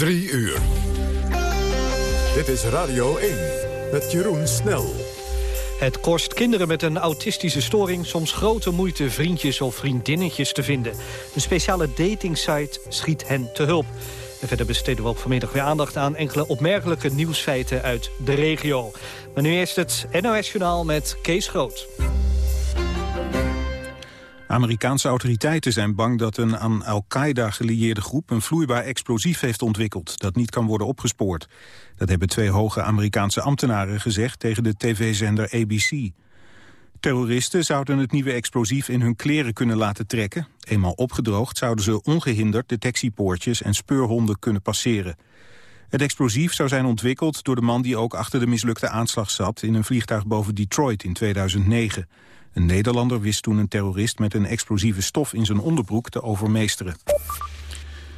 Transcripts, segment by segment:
Drie uur. Dit is Radio 1 met Jeroen Snel. Het kost kinderen met een autistische storing soms grote moeite vriendjes of vriendinnetjes te vinden. Een speciale datingsite schiet hen te hulp. En verder besteden we ook vanmiddag weer aandacht aan enkele opmerkelijke nieuwsfeiten uit de regio. Maar nu eerst het NOS Journaal met Kees Groot. Amerikaanse autoriteiten zijn bang dat een aan Al-Qaeda gelieerde groep een vloeibaar explosief heeft ontwikkeld dat niet kan worden opgespoord. Dat hebben twee hoge Amerikaanse ambtenaren gezegd tegen de tv-zender ABC. Terroristen zouden het nieuwe explosief in hun kleren kunnen laten trekken. Eenmaal opgedroogd zouden ze ongehinderd detectiepoortjes en speurhonden kunnen passeren. Het explosief zou zijn ontwikkeld door de man die ook achter de mislukte aanslag zat in een vliegtuig boven Detroit in 2009. Een Nederlander wist toen een terrorist met een explosieve stof in zijn onderbroek te overmeesteren.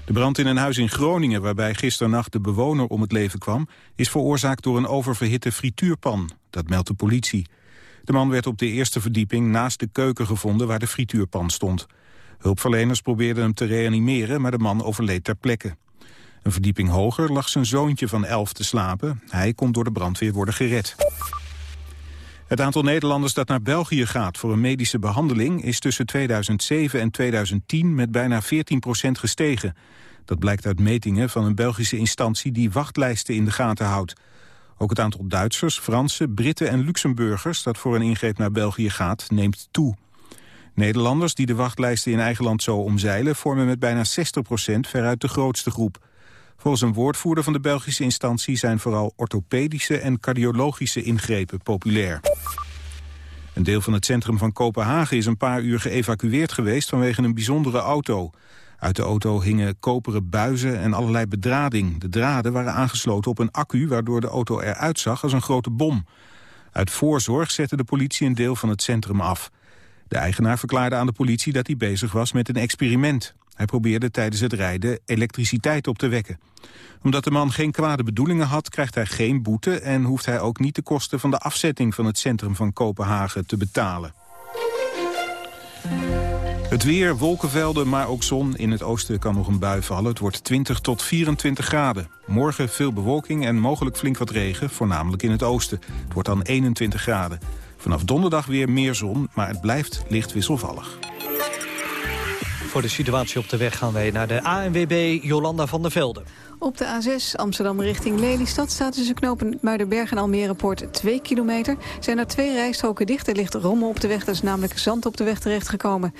De brand in een huis in Groningen, waarbij gisternacht de bewoner om het leven kwam, is veroorzaakt door een oververhitte frituurpan. Dat meldt de politie. De man werd op de eerste verdieping naast de keuken gevonden waar de frituurpan stond. Hulpverleners probeerden hem te reanimeren, maar de man overleed ter plekke. Een verdieping hoger lag zijn zoontje van elf te slapen. Hij kon door de brandweer worden gered. Het aantal Nederlanders dat naar België gaat voor een medische behandeling... is tussen 2007 en 2010 met bijna 14 procent gestegen. Dat blijkt uit metingen van een Belgische instantie... die wachtlijsten in de gaten houdt. Ook het aantal Duitsers, Fransen, Britten en Luxemburgers... dat voor een ingreep naar België gaat, neemt toe. Nederlanders die de wachtlijsten in eigen land zo omzeilen... vormen met bijna 60 procent veruit de grootste groep. Volgens een woordvoerder van de Belgische instantie zijn vooral orthopedische en cardiologische ingrepen populair. Een deel van het centrum van Kopenhagen is een paar uur geëvacueerd geweest vanwege een bijzondere auto. Uit de auto hingen koperen buizen en allerlei bedrading. De draden waren aangesloten op een accu waardoor de auto eruit zag als een grote bom. Uit voorzorg zette de politie een deel van het centrum af. De eigenaar verklaarde aan de politie dat hij bezig was met een experiment. Hij probeerde tijdens het rijden elektriciteit op te wekken. Omdat de man geen kwade bedoelingen had, krijgt hij geen boete... en hoeft hij ook niet de kosten van de afzetting van het centrum van Kopenhagen te betalen. Het weer, wolkenvelden, maar ook zon. In het oosten kan nog een bui vallen. Het wordt 20 tot 24 graden. Morgen veel bewolking en mogelijk flink wat regen, voornamelijk in het oosten. Het wordt dan 21 graden. Vanaf donderdag weer meer zon, maar het blijft licht wisselvallig. Voor de situatie op de weg gaan wij naar de ANWB Jolanda van der Velde. Op de A6 Amsterdam richting Lelystad staat tussen knopen Muidenberg en Almerepoort 2 kilometer. Zijn er twee rijstroken dicht. Er ligt rommel op de weg, er is namelijk zand op de weg terechtgekomen.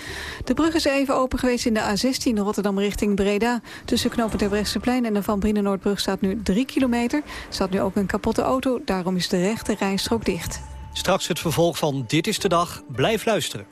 De brug is even open geweest in de A16 Rotterdam richting Breda. Tussen knopen Terbrechtseplein en de Van Brinnen-Noordbrug staat nu 3 kilometer. Er staat nu ook een kapotte auto, daarom is de rechte rijstrook dicht. Straks het vervolg van Dit is de Dag. Blijf luisteren.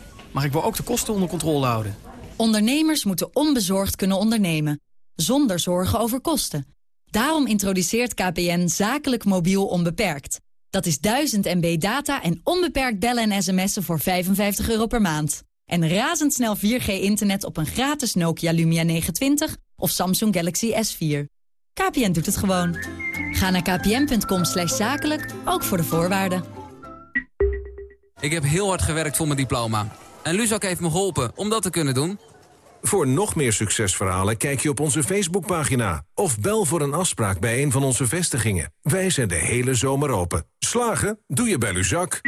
Maar ik wil ook de kosten onder controle houden. Ondernemers moeten onbezorgd kunnen ondernemen. Zonder zorgen over kosten. Daarom introduceert KPN zakelijk mobiel onbeperkt. Dat is 1000 MB data en onbeperkt bellen en sms'en voor 55 euro per maand. En razendsnel 4G-internet op een gratis Nokia Lumia 920 of Samsung Galaxy S4. KPN doet het gewoon. Ga naar kpn.com zakelijk, ook voor de voorwaarden. Ik heb heel hard gewerkt voor mijn diploma. En Luzak heeft me geholpen om dat te kunnen doen. Voor nog meer succesverhalen kijk je op onze Facebookpagina... of bel voor een afspraak bij een van onze vestigingen. Wij zijn de hele zomer open. Slagen? Doe je bij Luzak.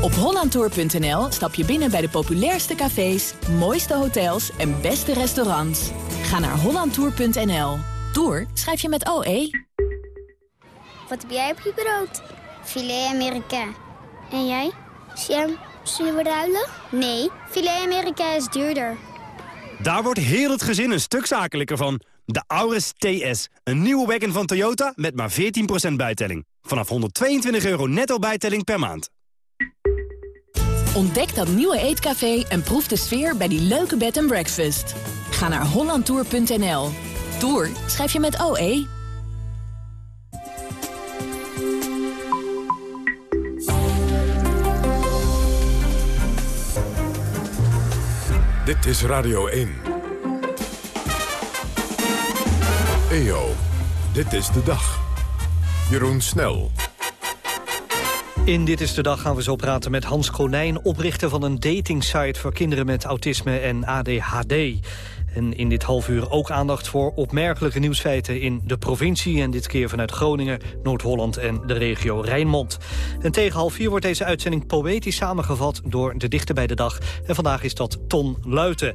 Op hollandtour.nl stap je binnen bij de populairste cafés... mooiste hotels en beste restaurants. Ga naar hollandtour.nl. Tour schrijf je met OE. Wat heb jij op je brood? Filet Amerika. En jij? Jam. Zullen we ruilen? Nee, filet Amerika is duurder. Daar wordt heel het gezin een stuk zakelijker van. De Auris TS. Een nieuwe wagon van Toyota met maar 14% bijtelling. Vanaf 122 euro netto bijtelling per maand. Ontdek dat nieuwe eetcafé en proef de sfeer bij die leuke bed and breakfast. Ga naar hollandtour.nl. Tour schrijf je met OE. Dit is Radio 1. EO, dit is de dag. Jeroen Snel. In Dit is de Dag gaan we zo praten met Hans Konijn... oprichter van een datingsite voor kinderen met autisme en ADHD. En in dit half uur ook aandacht voor opmerkelijke nieuwsfeiten in de provincie... en dit keer vanuit Groningen, Noord-Holland en de regio Rijnmond. En tegen half vier wordt deze uitzending poëtisch samengevat... door de dichter bij de dag. En vandaag is dat Ton Luiten.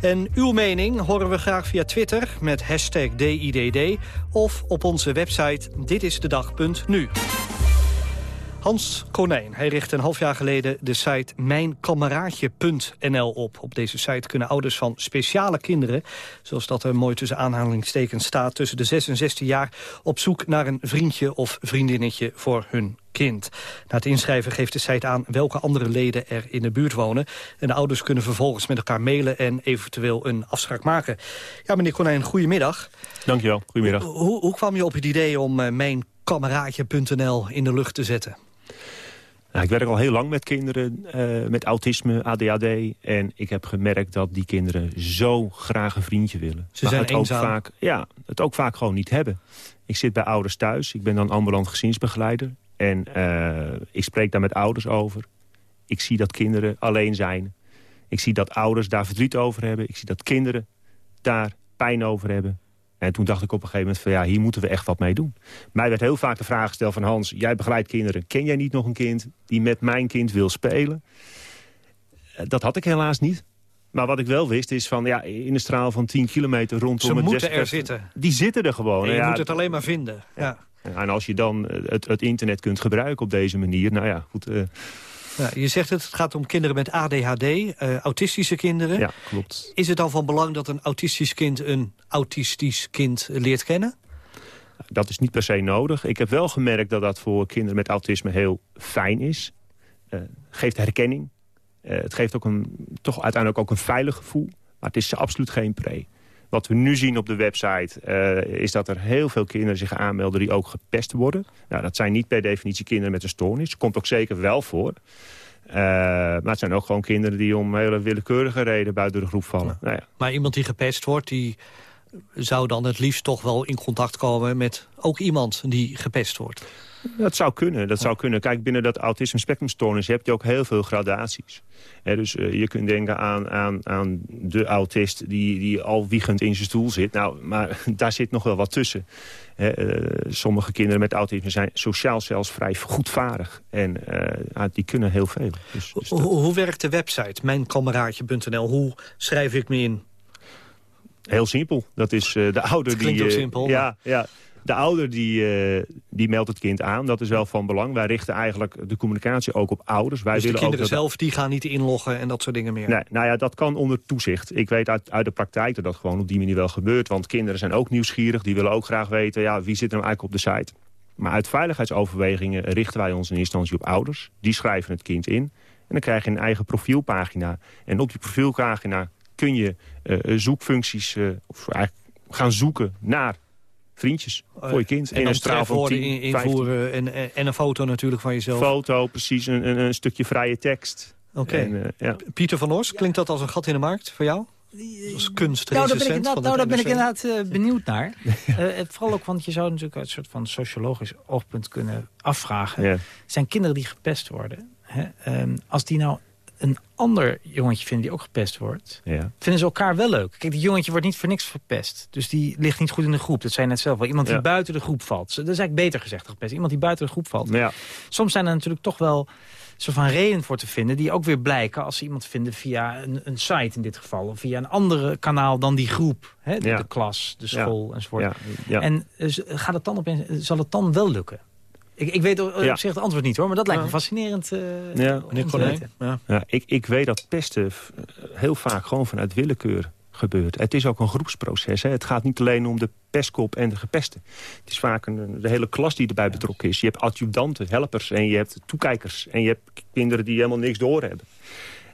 En uw mening horen we graag via Twitter met hashtag DIDD... of op onze website ditisdedag.nu. Hans Konijn. Hij richtte een half jaar geleden de site mijnkameraadje.nl op. Op deze site kunnen ouders van speciale kinderen... zoals dat er mooi tussen aanhalingstekens staat... tussen de 6 en 16 jaar op zoek naar een vriendje of vriendinnetje voor hun kind. Na het inschrijven geeft de site aan welke andere leden er in de buurt wonen. En de ouders kunnen vervolgens met elkaar mailen en eventueel een afspraak maken. Ja, meneer Konijn, goedemiddag. Dankjewel, goedemiddag. Hoe, hoe kwam je op het idee om uh, in de lucht te zetten? Nou, ik werk al heel lang met kinderen uh, met autisme, ADHD. En ik heb gemerkt dat die kinderen zo graag een vriendje willen. Ze zijn het eenzaam. ook vaak, Ja, het ook vaak gewoon niet hebben. Ik zit bij ouders thuis. Ik ben dan ambulant gezinsbegeleider. En uh, ik spreek daar met ouders over. Ik zie dat kinderen alleen zijn. Ik zie dat ouders daar verdriet over hebben. Ik zie dat kinderen daar pijn over hebben. En toen dacht ik op een gegeven moment van ja, hier moeten we echt wat mee doen. Mij werd heel vaak de vraag gesteld van Hans, jij begeleidt kinderen. Ken jij niet nog een kind die met mijn kind wil spelen? Dat had ik helaas niet. Maar wat ik wel wist is van ja, in een straal van 10 kilometer rondom Ze het moeten er zitten. Die zitten er gewoon. En je Ja, moet het alleen maar vinden. Ja. En als je dan het, het internet kunt gebruiken op deze manier, nou ja, goed. eh, Ja, je zegt het, het gaat om kinderen met ADHD, eh, autistische kinderen. Ja, klopt. Is het dan van belang dat een autistisch kind een autistisch kind leert kennen? Dat is niet per se nodig. Ik heb wel gemerkt dat dat voor kinderen met autisme heel fijn is. Eh geeft herkenning. Eh, het geeft ook een, toch uiteindelijk ook een veilig gevoel. Maar het is absoluut geen pre. Wat we nu zien op de website eh, is dat er heel veel kinderen zich aanmelden die ook gepest worden. Nou, dat zijn niet per definitie kinderen met een stoornis. Komt ook zeker wel voor. Eh, maar het zijn ook gewoon kinderen die om hele willekeurige reden buiten de groep vallen. Nou ja, Maar iemand die gepest wordt, die zou dan het liefst toch wel in contact komen met ook iemand die gepest wordt. Dat zou kunnen, dat zou kunnen. Kijk, binnen dat autisme spectrumstoornis heb je ook heel veel gradaties. Dus eh, je kunt denken aan, aan, aan de autist die, die al wiegend in zijn stoel zit. Nou, maar daar zit nog wel wat tussen. Eh, sommige kinderen met autisme zijn sociaal zelfs vrij goedvaardig. En eh, die kunnen heel veel. Dus, dus Hoe, hoe werkt de website, mijnkameraadje.nl? Hoe schrijf ik me in? Heel simpel. Dat is de ouder Het klinkt die... ook simpel, Ja, ja. De ouder die, eh, die meldt het kind aan. Dat is wel van belang. Wij richten eigenlijk de communicatie ook op ouders. Wij dus de willen ook kinderen dat- zelf die gaan niet inloggen en dat soort dingen meer. Nee, nou ja, dat kan onder toezicht. Ik weet uit, uit de praktijk dat dat gewoon op die manier wel gebeurt. Want kinderen zijn ook nieuwsgierig. Die willen ook graag weten, ja, wie zit er nou eigenlijk op de site. Maar uit veiligheidsoverwegingen richten wij ons in eerste instantie op ouders. Die schrijven het kind in. En dan krijg je een eigen profielpagina. En op die profielpagina kun je eh, zoekfuncties... eh, of eigenlijk gaan zoeken naar vriendjes voor je kind. En een straal van trefwoorden 10, in- 15. invoeren en, en- en een foto natuurlijk van jezelf. Foto, precies. Een, een, een stukje vrije tekst. Oké. Eh, ja. Pieter van Ors, klinkt dat als een gat in de markt voor jou? Als kunstrecensent Nou, daar ben ik nou, daar ben ik inderdaad eh, benieuwd naar. Eh, vooral ook, want je zou natuurlijk uit een soort van sociologisch oogpunt kunnen afvragen. Zijn kinderen die gepest worden, hè, ehm, als die nou een ander jongetje vinden die ook gepest wordt... Ja. vinden ze elkaar wel leuk. Kijk, die jongetje wordt niet voor niks verpest. Dus die ligt niet goed in de groep. Dat zei je net zelf wel. Iemand die Ja. buiten de groep valt. Dat is eigenlijk beter gezegd gepest. Iemand die buiten de groep valt. Ja. Soms zijn er natuurlijk toch wel soort van redenen voor te vinden... die ook weer blijken als ze iemand vinden via een, een site in dit geval... of via een andere kanaal dan die groep. Hè? De, Ja. de klas, de school enzovoort. En z- gaat het dan opeens, zal het dan wel lukken? Ik, ik weet op Ja. op zich het antwoord niet hoor, maar dat lijkt me Ja. fascinerend. eh, Ja. om te weten. Ja, ik, ik weet dat pesten f- heel vaak gewoon vanuit willekeur gebeurt. Het is ook een groepsproces. Hè. Het gaat niet alleen om de pestkop en de gepesten. Het is vaak een, de hele klas die erbij betrokken is. Je hebt adjudanten, helpers en je hebt toekijkers. En je hebt kinderen die helemaal niks doorhebben.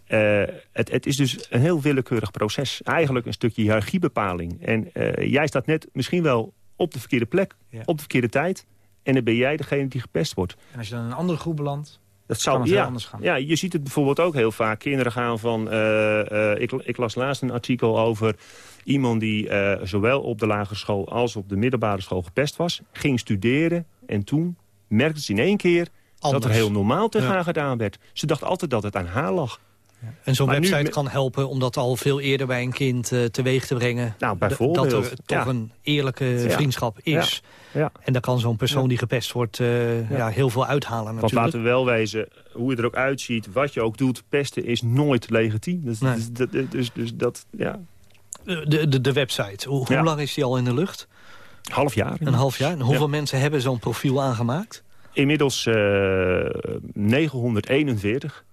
Uh, het, het, is dus een heel willekeurig proces. Eigenlijk een stukje hiërarchiebepaling. En uh, jij staat net misschien wel op de verkeerde plek, ja. op de verkeerde tijd. En dan ben jij degene die gepest wordt. En als je dan in een andere groep belandt, dat zou ja, anders gaan. Ja, je ziet het bijvoorbeeld ook heel vaak. Kinderen gaan van... Uh, uh, ik, ik, las laatst een artikel over iemand die uh, zowel op de lagere school... als op de middelbare school gepest was. Ging studeren en toen merkte ze in één keer... Anders. dat er heel normaal tegen haar gedaan werd. Ze dacht altijd dat het aan haar lag. En zo'n website nu... kan helpen om dat al veel eerder bij een kind uh, teweeg te brengen. Nou, bijvoorbeeld. Dat er toch ja. een eerlijke vriendschap is. Ja. En daar kan zo'n persoon die gepest wordt uh, ja. heel veel uithalen Want natuurlijk. laten we wel wezen, hoe je er ook uitziet, wat je ook doet... pesten is nooit legitiem. Dus, Nee. dus, dus, dus, dus dat, ja... De, de, de website, hoe, lang is die al in de lucht? Half jaar. Een half jaar. En hoeveel mensen hebben zo'n profiel aangemaakt? Inmiddels eh 941.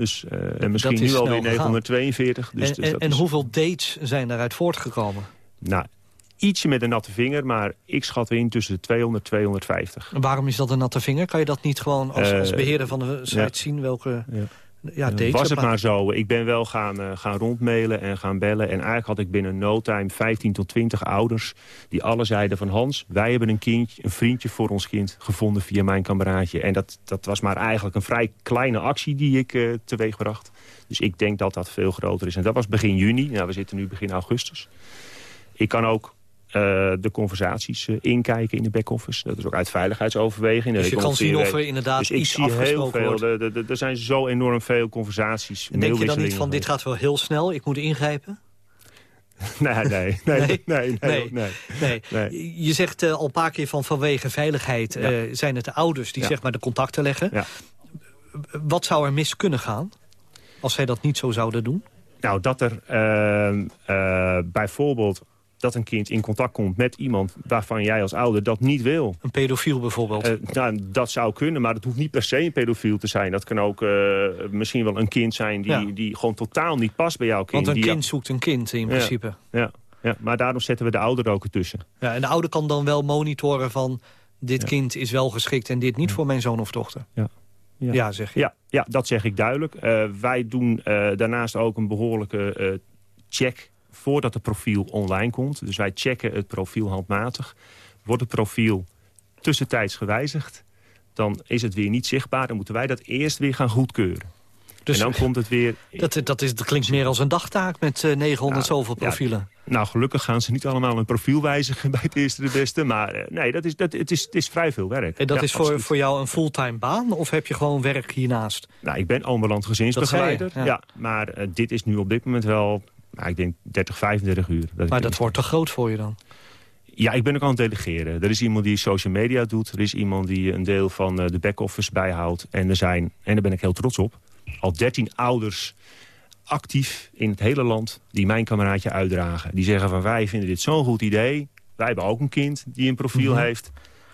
Dus, eh, en misschien is nu alweer gegaan. 942. Dus, en dus en, dat en is- hoeveel dates zijn daaruit voortgekomen? Nou, ietsje met een natte vinger, maar ik schat in tussen de 200 en 250. En waarom is dat een natte vinger? Kan je dat niet gewoon als, Eh, als beheerder van de site ja. zien welke Ja. Ja, Eh, was het maar- zo. Ik ben wel gaan, eh, gaan rondmailen en gaan bellen. En eigenlijk had ik binnen no time 15 tot 20 ouders... die alle zeiden van Hans, wij hebben een kindje, een vriendje voor ons kind... gevonden via mijn kameraadje. En dat, dat was maar eigenlijk een vrij kleine actie die ik eh teweeg bracht. Dus ik denk dat dat veel groter is. En dat was begin juni. Nou, we zitten nu begin augustus. Ik kan ook eh, de conversaties eh, inkijken in de back-office. Dat is ook uit veiligheidsoverweging. Dus je kan zien of er inderdaad dus ik iets zie heel afgesproken veel. wordt. Er zijn zo enorm veel conversaties. En denk je dan niet van dit gaat wel heel snel, ik moet ingrijpen? Nee, nee, nee, nee, nee, nee. Je zegt eh, al een paar keer van vanwege veiligheid eh, zijn het de ouders die Ja. zeg maar de contacten leggen. Ja. Wat zou er mis kunnen gaan als zij dat niet zo zouden doen? Nou, dat er ehm, eh, bijvoorbeeld dat een kind in contact komt met iemand waarvan jij als ouder dat niet wil. Een pedofiel bijvoorbeeld. Eh, nou, dat zou kunnen, maar het hoeft niet per se een pedofiel te zijn. Dat kan ook eh, misschien wel een kind zijn die, Ja. die gewoon totaal niet past bij jouw kind. Want een die- kind zoekt een kind in Ja. principe. Ja, ja, maar daarom zetten we de ouder er ook ertussen. Ja, en de ouder kan dan wel monitoren van... dit Ja. kind is wel geschikt en dit niet voor mijn zoon of dochter. Ja. Ja, zeg je. Ja, ja, dat zeg ik duidelijk. Eh, wij doen daarnaast ook een behoorlijke eh, check voordat het profiel online komt. Dus wij checken het profiel handmatig. Wordt het profiel tussentijds gewijzigd, dan is het weer niet zichtbaar. Dan moeten wij dat eerst weer gaan goedkeuren. Dus en dan komt het weer... Dat, dat, is, dat klinkt meer als een dagtaak met eh, 900 zoveel ja, profielen. Nou, gelukkig gaan ze niet allemaal een profiel wijzigen bij het eerste de beste. Maar eh, nee, dat is, dat, het, is, het is vrij veel werk. En dat Ja, is voor, absoluut. voor jou een fulltime baan? Of heb je gewoon werk hiernaast? Nou, ik ben ambulant gezinsbegeleider. Ja. maar eh, dit is nu op dit moment wel, nou, ik denk 30, 35 uur. Dat Maar dat wordt te groot voor je dan? Ja, ik ben ook aan het delegeren. Er is iemand die social media doet. Er is iemand die een deel van eh, de back-office bijhoudt. En er zijn, en daar ben ik heel trots op... al 13 ouders actief in het hele land die mijn kameraadje uitdragen. Die zeggen van wij vinden dit zo'n goed idee. Wij hebben ook een kind die een profiel Mhm. heeft.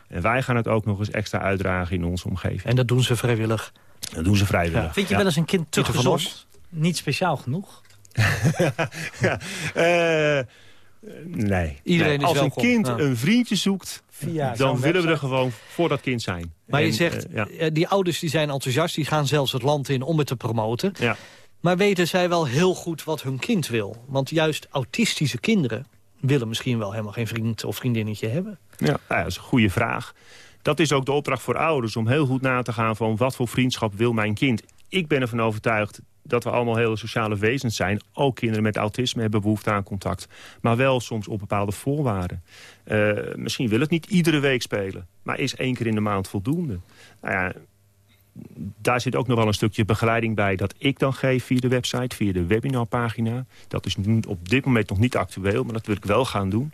En wij gaan het ook nog eens extra uitdragen in onze omgeving. En dat doen ze vrijwillig? Dat doen ze vrijwillig. Vind je ja. wel eens een kind te gezond? Niet speciaal genoeg? ja, eh, nee. Iedereen Nee, is Als welkom, een kind ja. een vriendje zoekt, Via dan willen we er gewoon voor dat kind zijn. Maar je zegt, eh, ja. eh, die ouders die zijn enthousiast, die gaan zelfs het land in om het te promoten. Ja. Maar weten zij wel heel goed wat hun kind wil? Want juist autistische kinderen willen misschien wel helemaal geen vriend of vriendinnetje hebben. Ja, nou ja, dat is een goede vraag. Dat is ook de opdracht voor ouders om heel goed na te gaan van wat voor vriendschap wil mijn kind. Ik ben ervan overtuigd dat we allemaal hele sociale wezens zijn. Ook kinderen met autisme hebben behoefte aan contact. Maar wel soms op bepaalde voorwaarden. Eh, misschien wil het niet iedere week spelen. Maar is één keer in de maand voldoende. Nou ja, daar zit ook nog wel een stukje begeleiding bij... dat ik dan geef via de website, via de webinarpagina. Dat is op dit moment nog niet actueel, maar dat wil ik wel gaan doen.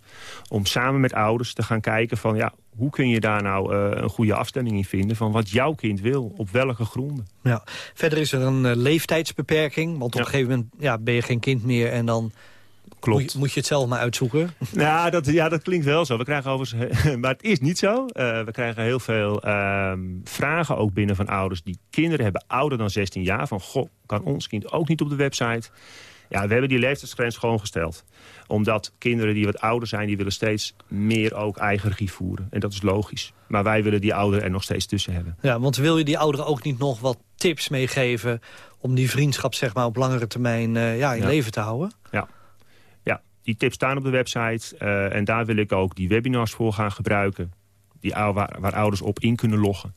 Om samen met ouders te gaan kijken van... ja, hoe kun je daar nou eh, een goede afstemming in vinden... van wat jouw kind wil, op welke gronden. Ja. Verder is er een eh, leeftijdsbeperking. Want op Ja. een gegeven moment ja, ben je geen kind meer en dan Klopt. Moet, je, moet je het zelf maar uitzoeken. Nou, dat, ja, dat klinkt wel zo. We krijgen overigens, maar het is niet zo. Eh, we krijgen heel veel ehm, vragen ook binnen van ouders... die kinderen hebben ouder dan 16 jaar. Van, goh, kan ons kind ook niet op de website? Ja, we hebben die leeftijdsgrens gewoon gesteld. Omdat kinderen die wat ouder zijn... die willen steeds meer ook eigen regie voeren. En dat is logisch. Maar wij willen die ouderen er nog steeds tussen hebben. Ja, want wil je die ouderen ook niet nog wat tips meegeven... om die vriendschap zeg maar, op langere termijn uh, ja, in Ja. leven te houden? Ja. Die tips staan op de website. eh, en daar wil ik ook die webinars voor gaan gebruiken. Die, waar, waar ouders op in kunnen loggen.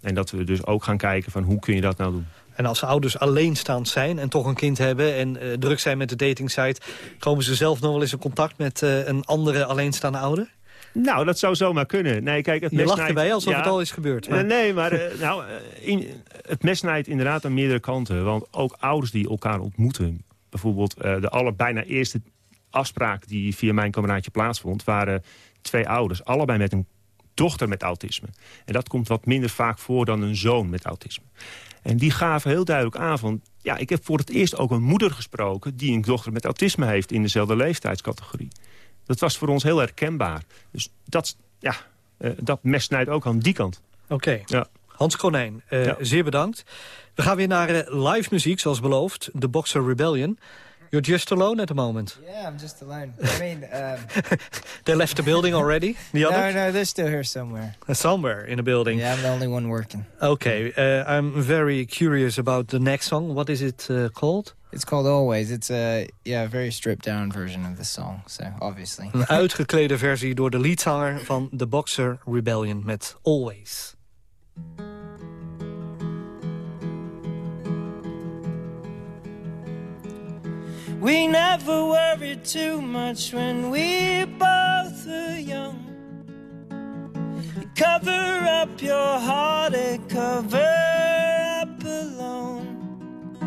En dat we dus ook gaan kijken van hoe kun je dat nou doen. En als ouders alleenstaand zijn en toch een kind hebben... en eh, druk zijn met de datingsite... komen ze zelf nog wel eens in contact met eh, een andere alleenstaande ouder? Nou, dat zou zomaar kunnen. Nee, kijk, het Je lacht erbij alsof het al is gebeurd, maar- nee, maar nou, in, het mes snijdt inderdaad aan meerdere kanten. Want ook ouders die elkaar ontmoeten... bijvoorbeeld de aller bijna eerste afspraak die via mijn kameraadje plaatsvond... waren twee ouders, allebei met een dochter met autisme. En dat komt wat minder vaak voor dan een zoon met autisme. En die gaven heel duidelijk aan van... ja, ik heb voor het eerst ook een moeder gesproken... die een dochter met autisme heeft in dezelfde leeftijdscategorie. Dat was voor ons heel herkenbaar. Dus dat, ja, eh, dat mes snijdt ook aan die kant. Oké. Ja. Hans Konijn, eh, Ja. zeer bedankt. We gaan weer naar eh, live muziek, zoals beloofd. The Boxer Rebellion. You're just alone at the moment. Yeah, I'm just alone. I mean, um, They left the building already? The no, others? no, they're still here somewhere. Uh, Somewhere in the building. Yeah, I'm the only one working. Okay, uh, I'm very curious about the next song. What is it uh, called? It's called Always. It's a yeah, a very stripped down version of the song. So obviously, Een uitgeklede versie door de leadzanger van The Boxer Rebellion met Always. We never worried too much when we both were young. You cover up your heartache, cover up alone.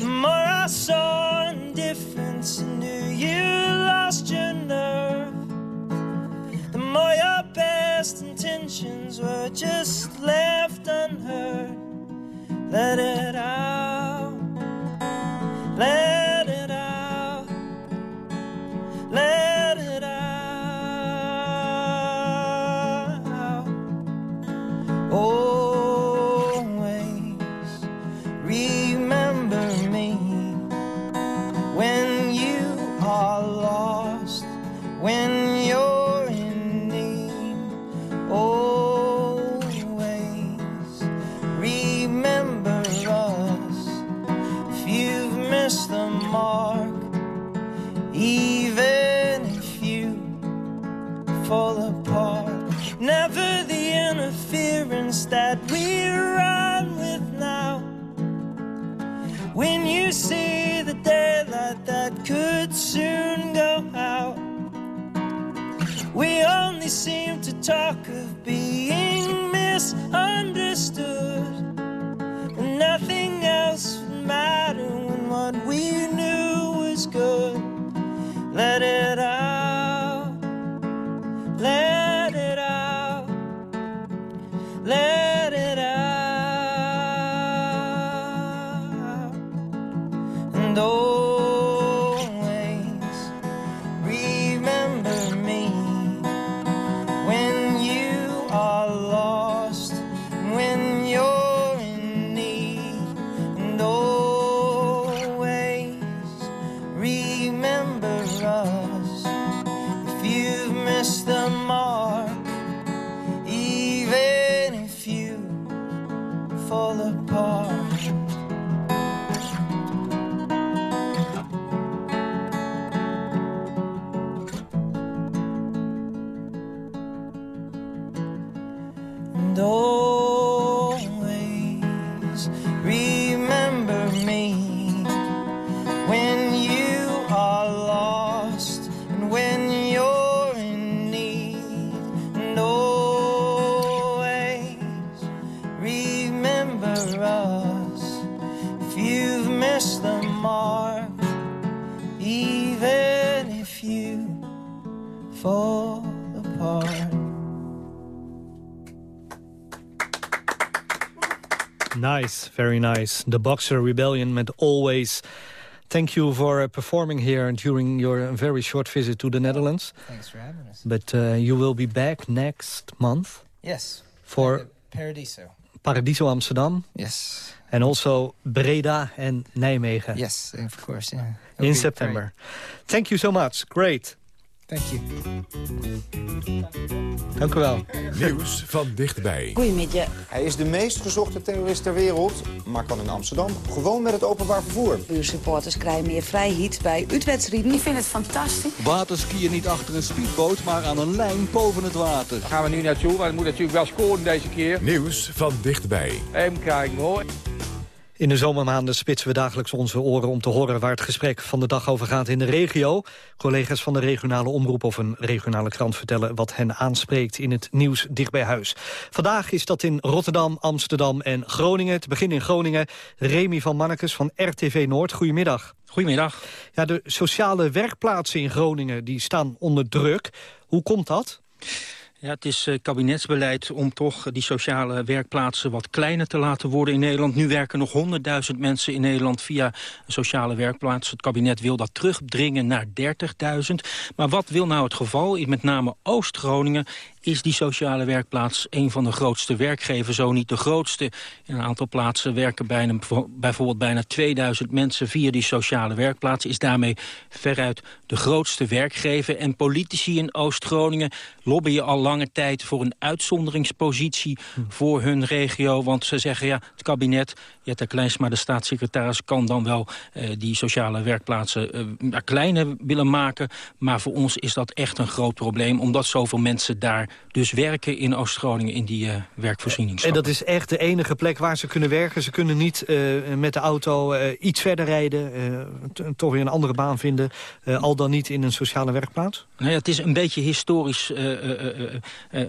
The more I saw indifference and knew you lost your nerve, the more your best intentions were just left unheard. Let it out. Very nice. The Boxer Rebellion met Always. Thank you for uh, performing here during your very short visit to the Netherlands. thanks for having us. But uh, you will be back next month Yes, for Paradiso. Paradiso Amsterdam. Yes. En also Breda en Nijmegen. Yes, of course, yeah. In September. Thank you so much. Great. Thank you. Dank u wel. Nieuws van dichtbij. Goedemiddag. Hij is de meest gezochte terrorist ter wereld, maar kan in Amsterdam gewoon met het openbaar vervoer. Uw supporters krijgen meer vrijheid bij uitwedstrijden. Ik vind het fantastisch. Waterskiën niet achter een speedboot, maar aan een lijn boven het water. Daar gaan we nu naartoe, want het moet natuurlijk wel scoren deze keer. Nieuws van dichtbij. Even kijken hoor. In de zomermaanden spitsen we dagelijks onze oren om te horen waar het gesprek van de dag over gaat in de regio. Collega's van de regionale omroep of een regionale krant vertellen wat hen aanspreekt in het nieuws dicht bij huis. Vandaag is dat in Rotterdam, Amsterdam en Groningen. Te beginnen in Groningen, Remy van Mannekes van RTV Noord. Goedemiddag. Goedemiddag. Ja, de sociale werkplaatsen in Groningen die staan onder druk. Hoe komt dat? Ja, het is uh, kabinetsbeleid om toch die sociale werkplaatsen wat kleiner te laten worden in Nederland. Nu werken nog 100.000 mensen in Nederland via sociale werkplaats. Het kabinet wil dat terugdringen naar 30.000. Maar wat wil nou het geval? In met name Oost-Groningen is die sociale werkplaats een van de grootste werkgevers, zo niet de grootste. In een aantal plaatsen werken bijna, bijvoorbeeld bijna 2000 mensen via die sociale werkplaats. Is daarmee veruit de grootste werkgever. En politici in Oost-Groningen lobbyen al lange tijd voor een uitzonderingspositie voor hun regio. Want ze zeggen, ja, het kabinet, Jetta Kleinsma, de staatssecretaris, kan dan wel eh, die sociale werkplaatsen eh, kleiner willen maken. Maar voor ons is dat echt een groot probleem, omdat zoveel mensen daar dus werken in Oost-Groningen in die uh, werkvoorziening. En dat is echt de enige plek waar ze kunnen werken. Ze kunnen niet uh, met de auto uh, iets verder rijden, toch weer een andere baan vinden, al dan niet in een sociale werkplaats? Nou ja, het is een beetje historisch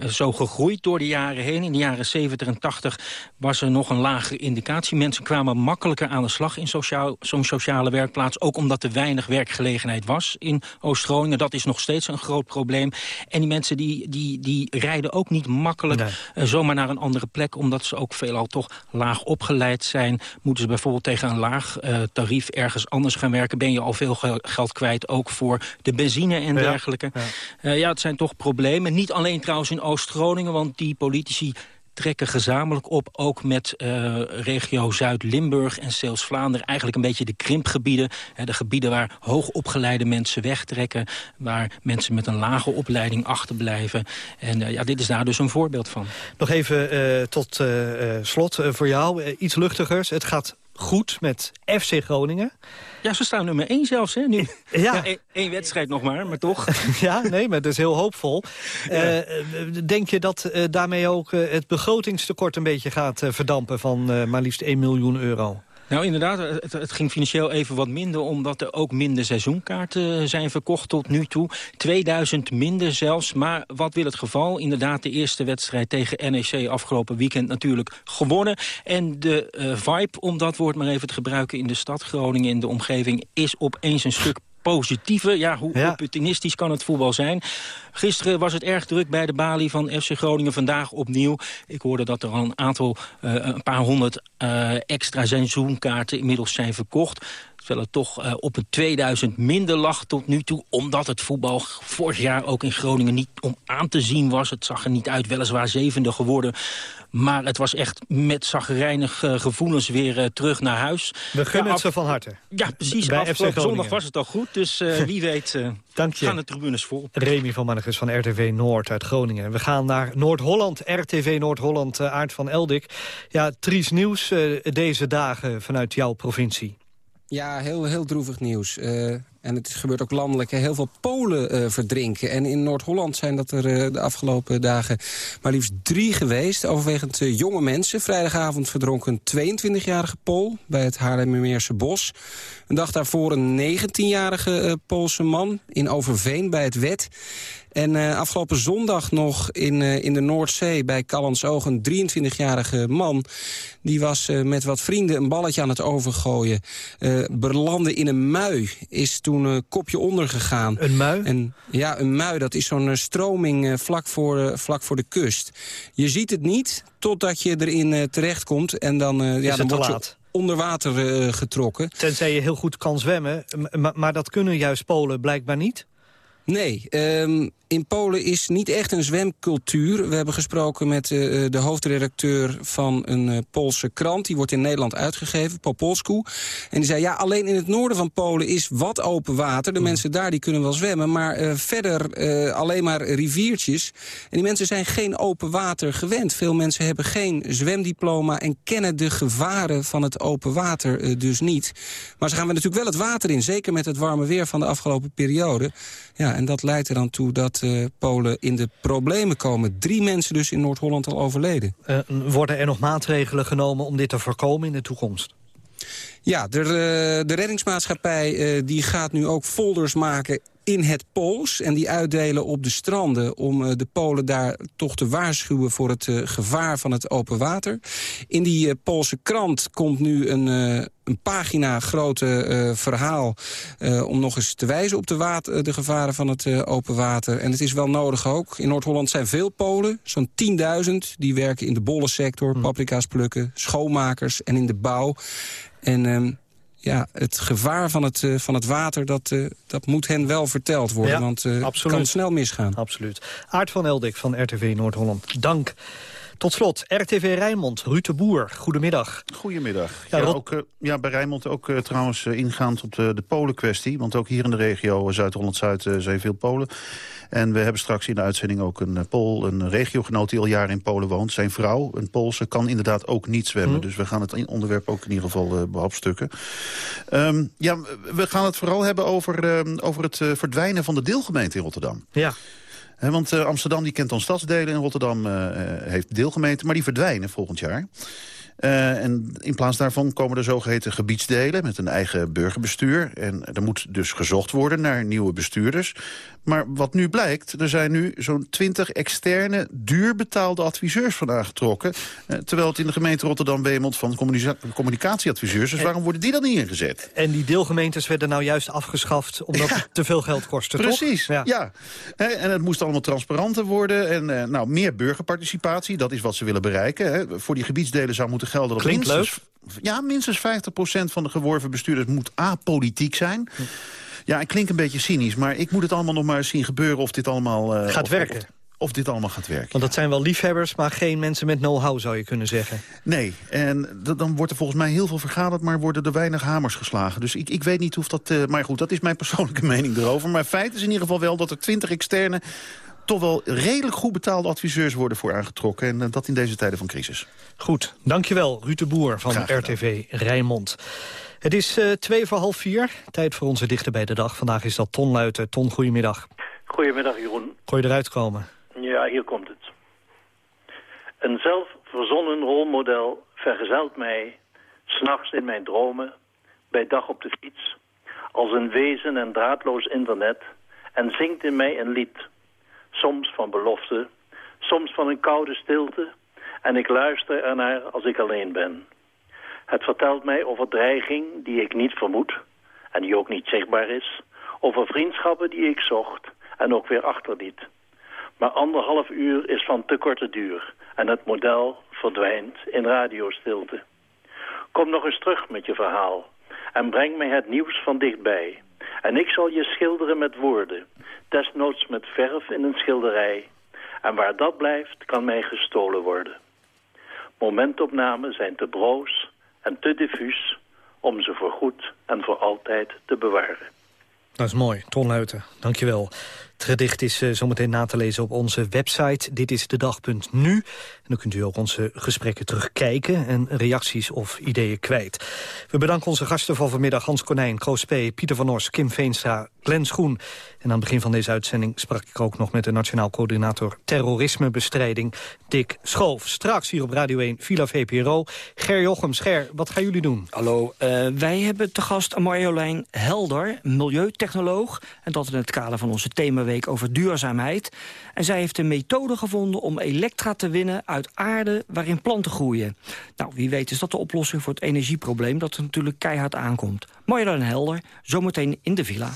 zo gegroeid door de jaren heen. In de jaren 70 en 80 was er nog een lagere indicatie. Mensen kwamen makkelijker aan de slag in zo'n sociale werkplaats. Ook omdat er weinig werkgelegenheid was in Oost-Groningen. Dat is nog steeds een groot probleem. En die mensen die, die, die rijden ook niet makkelijk nee. zomaar naar een andere plek. Omdat ze ook veelal toch laag opgeleid zijn. Moeten ze bijvoorbeeld tegen een laag uh, tarief ergens anders gaan werken. Ben je al veel geld kwijt, ook voor de benzine en dergelijke. Ja. Uh, ja, het zijn toch problemen. Niet alleen trouwens in Oost-Groningen, want die politici trekken gezamenlijk op, ook met uh, regio Zuid-Limburg en Zeeuws-Vlaanderen. Eigenlijk een beetje de krimpgebieden. Hè, de gebieden waar hoogopgeleide mensen wegtrekken. Waar mensen met een lage opleiding achterblijven. En uh, ja, dit is daar dus een voorbeeld van. Nog even uh, tot slot voor jou. iets luchtigers. Het gaat goed met FC Groningen. Ja, ze staan nummer 1 zelfs, hè, nu. Ja. één wedstrijd nog maar, maar toch. ja, nee, maar dat is heel hoopvol. Ja. Uh, denk je dat uh, daarmee ook uh, het begrotingstekort een beetje gaat verdampen... van maar liefst 1 miljoen euro? Nou, inderdaad, het, het, ging financieel even wat minder... omdat er ook minder seizoenkaarten zijn verkocht tot nu toe. 2000 minder zelfs. Maar wat wil het geval? Inderdaad, de eerste wedstrijd tegen NEC afgelopen weekend natuurlijk gewonnen. En de uh, vibe, om dat woord maar even te gebruiken... in de stad Groningen, in de omgeving, is opeens een stuk positieve. Ja, hoe ja. opportunistisch kan het voetbal zijn? Gisteren was het erg druk bij de balie van FC Groningen. Vandaag opnieuw. Ik hoorde dat er al een aantal, uh, een paar honderd uh, extra seizoenkaarten inmiddels zijn verkocht. Terwijl het toch uh, op een 2000 minder lag tot nu toe. Omdat het voetbal vorig jaar ook in Groningen niet om aan te zien was. Het zag er niet uit, weliswaar zevende geworden. Maar het was echt met zagrijnig uh, gevoelens weer uh, terug naar huis. We gunnen ja, het ze van harte. Ja, precies. Bij Afgelopen zondag was het al goed. Dus uh, wie weet gaan de tribunes vol. Remy van Mannekes van RTV Noord uit Groningen. We gaan naar Noord-Holland, RTV Noord-Holland, Aard van Eldik. Ja, triest nieuws deze dagen vanuit jouw provincie. Ja, heel, heel droevig nieuws. Uh, en het gebeurt ook landelijk. Heel veel Polen uh, verdrinken. En in Noord-Holland zijn dat er uh, de afgelopen dagen maar liefst drie geweest. Overwegend jonge mensen. Vrijdagavond verdronken een 22-jarige Pool bij het Haarlemmermeerse Bos. Een dag daarvoor een 19-jarige Poolse man in Overveen bij het Wet. En afgelopen zondag nog in, in de Noordzee bij Callandsoog... een 23-jarige man. Die was met wat vrienden een balletje aan het overgooien. belandde in een mui. Is toen een kopje onder gegaan. Een mui? En, ja, een mui. Dat is zo'n stroming vlak, voor, vlak voor de kust. Je ziet het niet totdat je erin terechtkomt. En dan, ja, dan word je onder water getrokken. Tenzij je heel goed kan zwemmen. Maar, maar dat kunnen juist Polen blijkbaar niet? Nee, um, in Polen is niet echt een zwemcultuur. We hebben gesproken met uh, de hoofdredacteur van een uh, Poolse krant. Die wordt in Nederland uitgegeven, Popolsku. En die zei, ja, alleen in het noorden van Polen is wat open water. De mm. mensen daar die kunnen wel zwemmen. Maar uh, verder alleen maar riviertjes. En die mensen zijn geen open water gewend. Veel mensen hebben geen zwemdiploma... en kennen de gevaren van het open water dus niet. Maar ze gaan we natuurlijk wel het water in. Zeker met het warme weer van de afgelopen periode. Ja, en dat leidt er dan toe dat uh, Polen in de problemen komen. Drie mensen dus in Noord-Holland al overleden. Uh, worden er nog maatregelen genomen om dit te voorkomen in de toekomst? Ja, de, de reddingsmaatschappij die gaat nu ook folders maken in het Pools en die uitdelen op de stranden... om uh, de Polen daar toch te waarschuwen voor het uh, gevaar van het open water. In die uh, Poolse krant komt nu een, een pagina grote verhaal... om nog eens te wijzen op de, water, de gevaren van het open water. En het is wel nodig ook. In Noord-Holland zijn veel Polen, zo'n 10.000... die werken in de bollensector, hm. paprika's plukken, schoonmakers en in de bouw. En... Ehm, ja, het gevaar van het, uh, van het water, dat, uh, dat moet hen wel verteld worden. Ja, want uh, het kan snel misgaan. Absoluut. Aart van Eldik van RTV Noord-Holland, dank. Tot slot, RTV Rijnmond, Ruud de Boer, goedemiddag. Goedemiddag. Ja, ja, ook, uh, ja bij Rijnmond ook uh, trouwens uh, ingaand op de, de Polen-kwestie. Want ook hier in de regio Zuid-Holland-Zuid zijn veel Polen. En we hebben straks in de uitzending ook een Pool, een regiogenoot die al jaren in Polen woont. Zijn vrouw, een Poolse, kan inderdaad ook niet zwemmen. Hm. Dus we gaan het onderwerp ook in ieder geval behapstukken. Um, ja, we gaan het vooral hebben over, ehm, over het verdwijnen van de deelgemeente in Rotterdam. Ja want uh, Amsterdam die kent dan stadsdelen en Rotterdam uh, heeft deelgemeenten, maar die verdwijnen volgend jaar. Uh, en in plaats daarvan komen er zogeheten gebiedsdelen met een eigen burgerbestuur. En er moet dus gezocht worden naar nieuwe bestuurders. Maar wat nu blijkt, er zijn nu zo'n twintig externe, duur betaalde adviseurs van aangetrokken. Uh, terwijl het in de gemeente Rotterdam wemelt van communicatieadviseurs. Dus waarom worden die dan niet ingezet? En die deelgemeentes werden nou juist afgeschaft omdat het te veel geld kostte, Precies, ja. ja. En het moest allemaal transparanter worden. En uh, nou, meer burgerparticipatie, dat is wat ze willen bereiken. Voor die gebiedsdelen zou moeten gelden dat Klinkt minstens, leuk. Ja, minstens 50% van de geworven bestuurders moet apolitiek zijn. Hm. Ja, ik klink een beetje cynisch, maar ik moet het allemaal nog maar eens zien gebeuren of dit allemaal... Uh, gaat werken. Of, dit allemaal gaat werken. Want dat zijn wel liefhebbers, maar geen mensen met know-how, zou je kunnen zeggen. Nee, en dan wordt er volgens mij heel veel vergaderd... maar worden er weinig hamers geslagen. Dus ik, ik weet niet of dat... Uh, maar goed, dat is mijn persoonlijke mening erover. Maar feit is in ieder geval wel dat er twintig externe toch wel redelijk goed betaalde adviseurs worden voor aangetrokken. En uh, dat in deze tijden van crisis. Goed, dankjewel Ruud de Boer van RTV Rijnmond. Het is uh, twee voor half vier. Tijd voor onze dichter bij de dag. Vandaag is dat Ton Luiten. Ton, goedemiddag. Goedemiddag, Jeroen. Kon je eruit komen? Ja, hier komt het. Een zelfverzonnen rolmodel vergezelt mij... s'nachts in mijn dromen, bij dag op de fiets... als een wezen en draadloos internet... en zingt in mij een lied. Soms van belofte, soms van een koude stilte... en ik luister ernaar als ik alleen ben... Het vertelt mij over dreiging die ik niet vermoed en die ook niet zichtbaar is. Over vriendschappen die ik zocht en ook weer achterliet. Maar anderhalf uur is van te korte duur en het model verdwijnt in radiostilte. Kom nog eens terug met je verhaal en breng mij het nieuws van dichtbij. En ik zal je schilderen met woorden, desnoods met verf in een schilderij. En waar dat blijft, kan mij gestolen worden. Momentopnamen zijn te broos en te diffuus om ze voor goed en voor altijd te bewaren. Dat is mooi. Ton Luiten, dankjewel. Het gedicht is uh, zometeen na te lezen op onze website. Dit is de dag.nu. En dan kunt u ook onze gesprekken terugkijken en reacties of ideeën kwijt. We bedanken onze gasten van vanmiddag. Hans Konijn, Koos P., Pieter van Ors, Kim Veenstra, Glenn Schoen. En aan het begin van deze uitzending sprak ik ook nog met de Nationaal Coördinator Terrorismebestrijding, Dick Schoof. Straks hier op Radio 1, Villa VPRO. Ger Jochem, Ger, wat gaan jullie doen? Hallo, uh, wij hebben te gast Marjolein Helder, milieutechnoloog. En dat in het kader van onze themaweek over duurzaamheid. En zij heeft een methode gevonden om elektra te winnen uit aarde waarin planten groeien. Nou, wie weet is dat de oplossing voor het energieprobleem dat er natuurlijk keihard aankomt. Marjolein Helder, zometeen in de villa.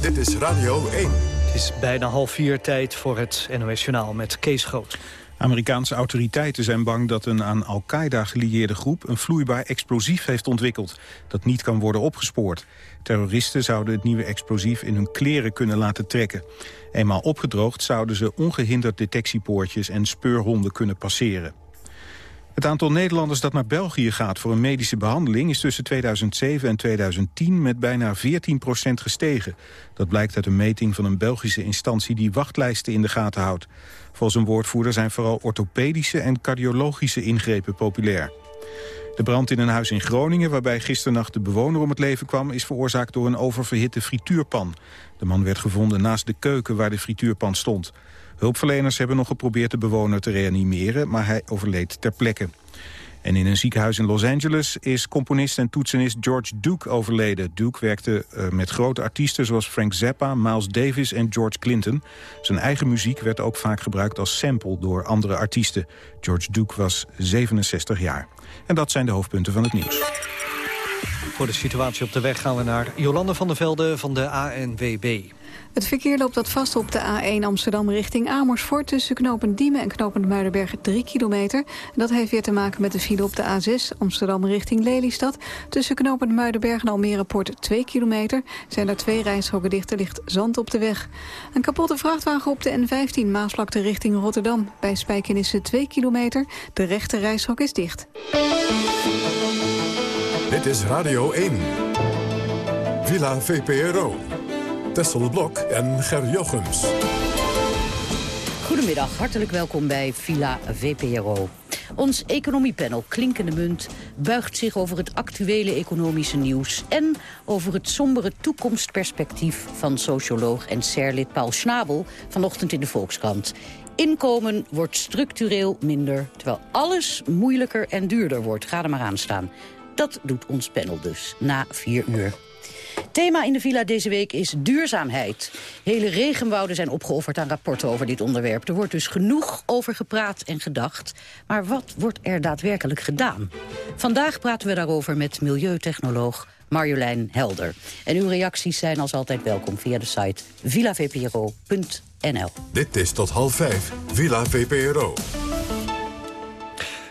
Dit is Radio 1. Het is bijna half vier tijd voor het NOS Journaal met Kees Groot. Amerikaanse autoriteiten zijn bang dat een aan Al-Qaeda gelieerde groep... een vloeibaar explosief heeft ontwikkeld dat niet kan worden opgespoord. Terroristen zouden het nieuwe explosief in hun kleren kunnen laten trekken. Eenmaal opgedroogd zouden ze ongehinderd detectiepoortjes en speurhonden kunnen passeren. Het aantal Nederlanders dat naar België gaat voor een medische behandeling... is tussen 2007 en 2010 met bijna 14% gestegen. Dat blijkt uit een meting van een Belgische instantie... die wachtlijsten in de gaten houdt. Volgens een woordvoerder zijn vooral orthopedische en cardiologische ingrepen populair. De brand in een huis in Groningen, waarbij gisternacht de bewoner om het leven kwam... is veroorzaakt door een oververhitte frituurpan. De man werd gevonden naast de keuken waar de frituurpan stond. Hulpverleners hebben nog geprobeerd de bewoner te reanimeren... maar hij overleed ter plekke. En in een ziekenhuis in Los Angeles is componist en toetsenist George Duke overleden. Duke werkte uh, met grote artiesten zoals Frank Zappa, Miles Davis en George Clinton. Zijn eigen muziek werd ook vaak gebruikt als sample door andere artiesten. George Duke was 67 jaar. En dat zijn de hoofdpunten van het nieuws. Voor de situatie op de weg gaan we naar Jolande van der Velde van de ANWB. Het verkeer loopt dat vast op de A1 Amsterdam richting Amersfoort... tussen knooppunt Diemen en knooppunt Muidenberg 3 kilometer. Dat heeft weer te maken met de file op de A6 Amsterdam richting Lelystad. Tussen knooppunt Muidenberg en Almere Poort 2 kilometer. Zijn er twee rijstroken dicht, er ligt zand op de weg. Een kapotte vrachtwagen op de N15 Maasvlakte richting Rotterdam. Bij Spijkenisse 2 kilometer. De rechte rijstrook is dicht. Dit is Radio 1. Villa VPRO. Tessel Blok en Ger Jochems. Goedemiddag, hartelijk welkom bij Villa VPRO. Ons economiepanel Klinkende Munt buigt zich over het actuele economische nieuws... en over het sombere toekomstperspectief van socioloog en serlid Paul Schnabel... vanochtend in de Volkskrant. Inkomen wordt structureel minder, terwijl alles moeilijker en duurder wordt. Ga er maar aan staan. Dat doet ons panel dus, na vier uur. Thema in de villa deze week is duurzaamheid. Hele regenwouden zijn opgeofferd aan rapporten over dit onderwerp. Er wordt dus genoeg over gepraat en gedacht. Maar wat wordt er daadwerkelijk gedaan? Vandaag praten we daarover met milieutechnoloog Marjolein Helder. En uw reacties zijn als altijd welkom via de site villavpro.nl. Dit is tot half vijf, Villa VPRO.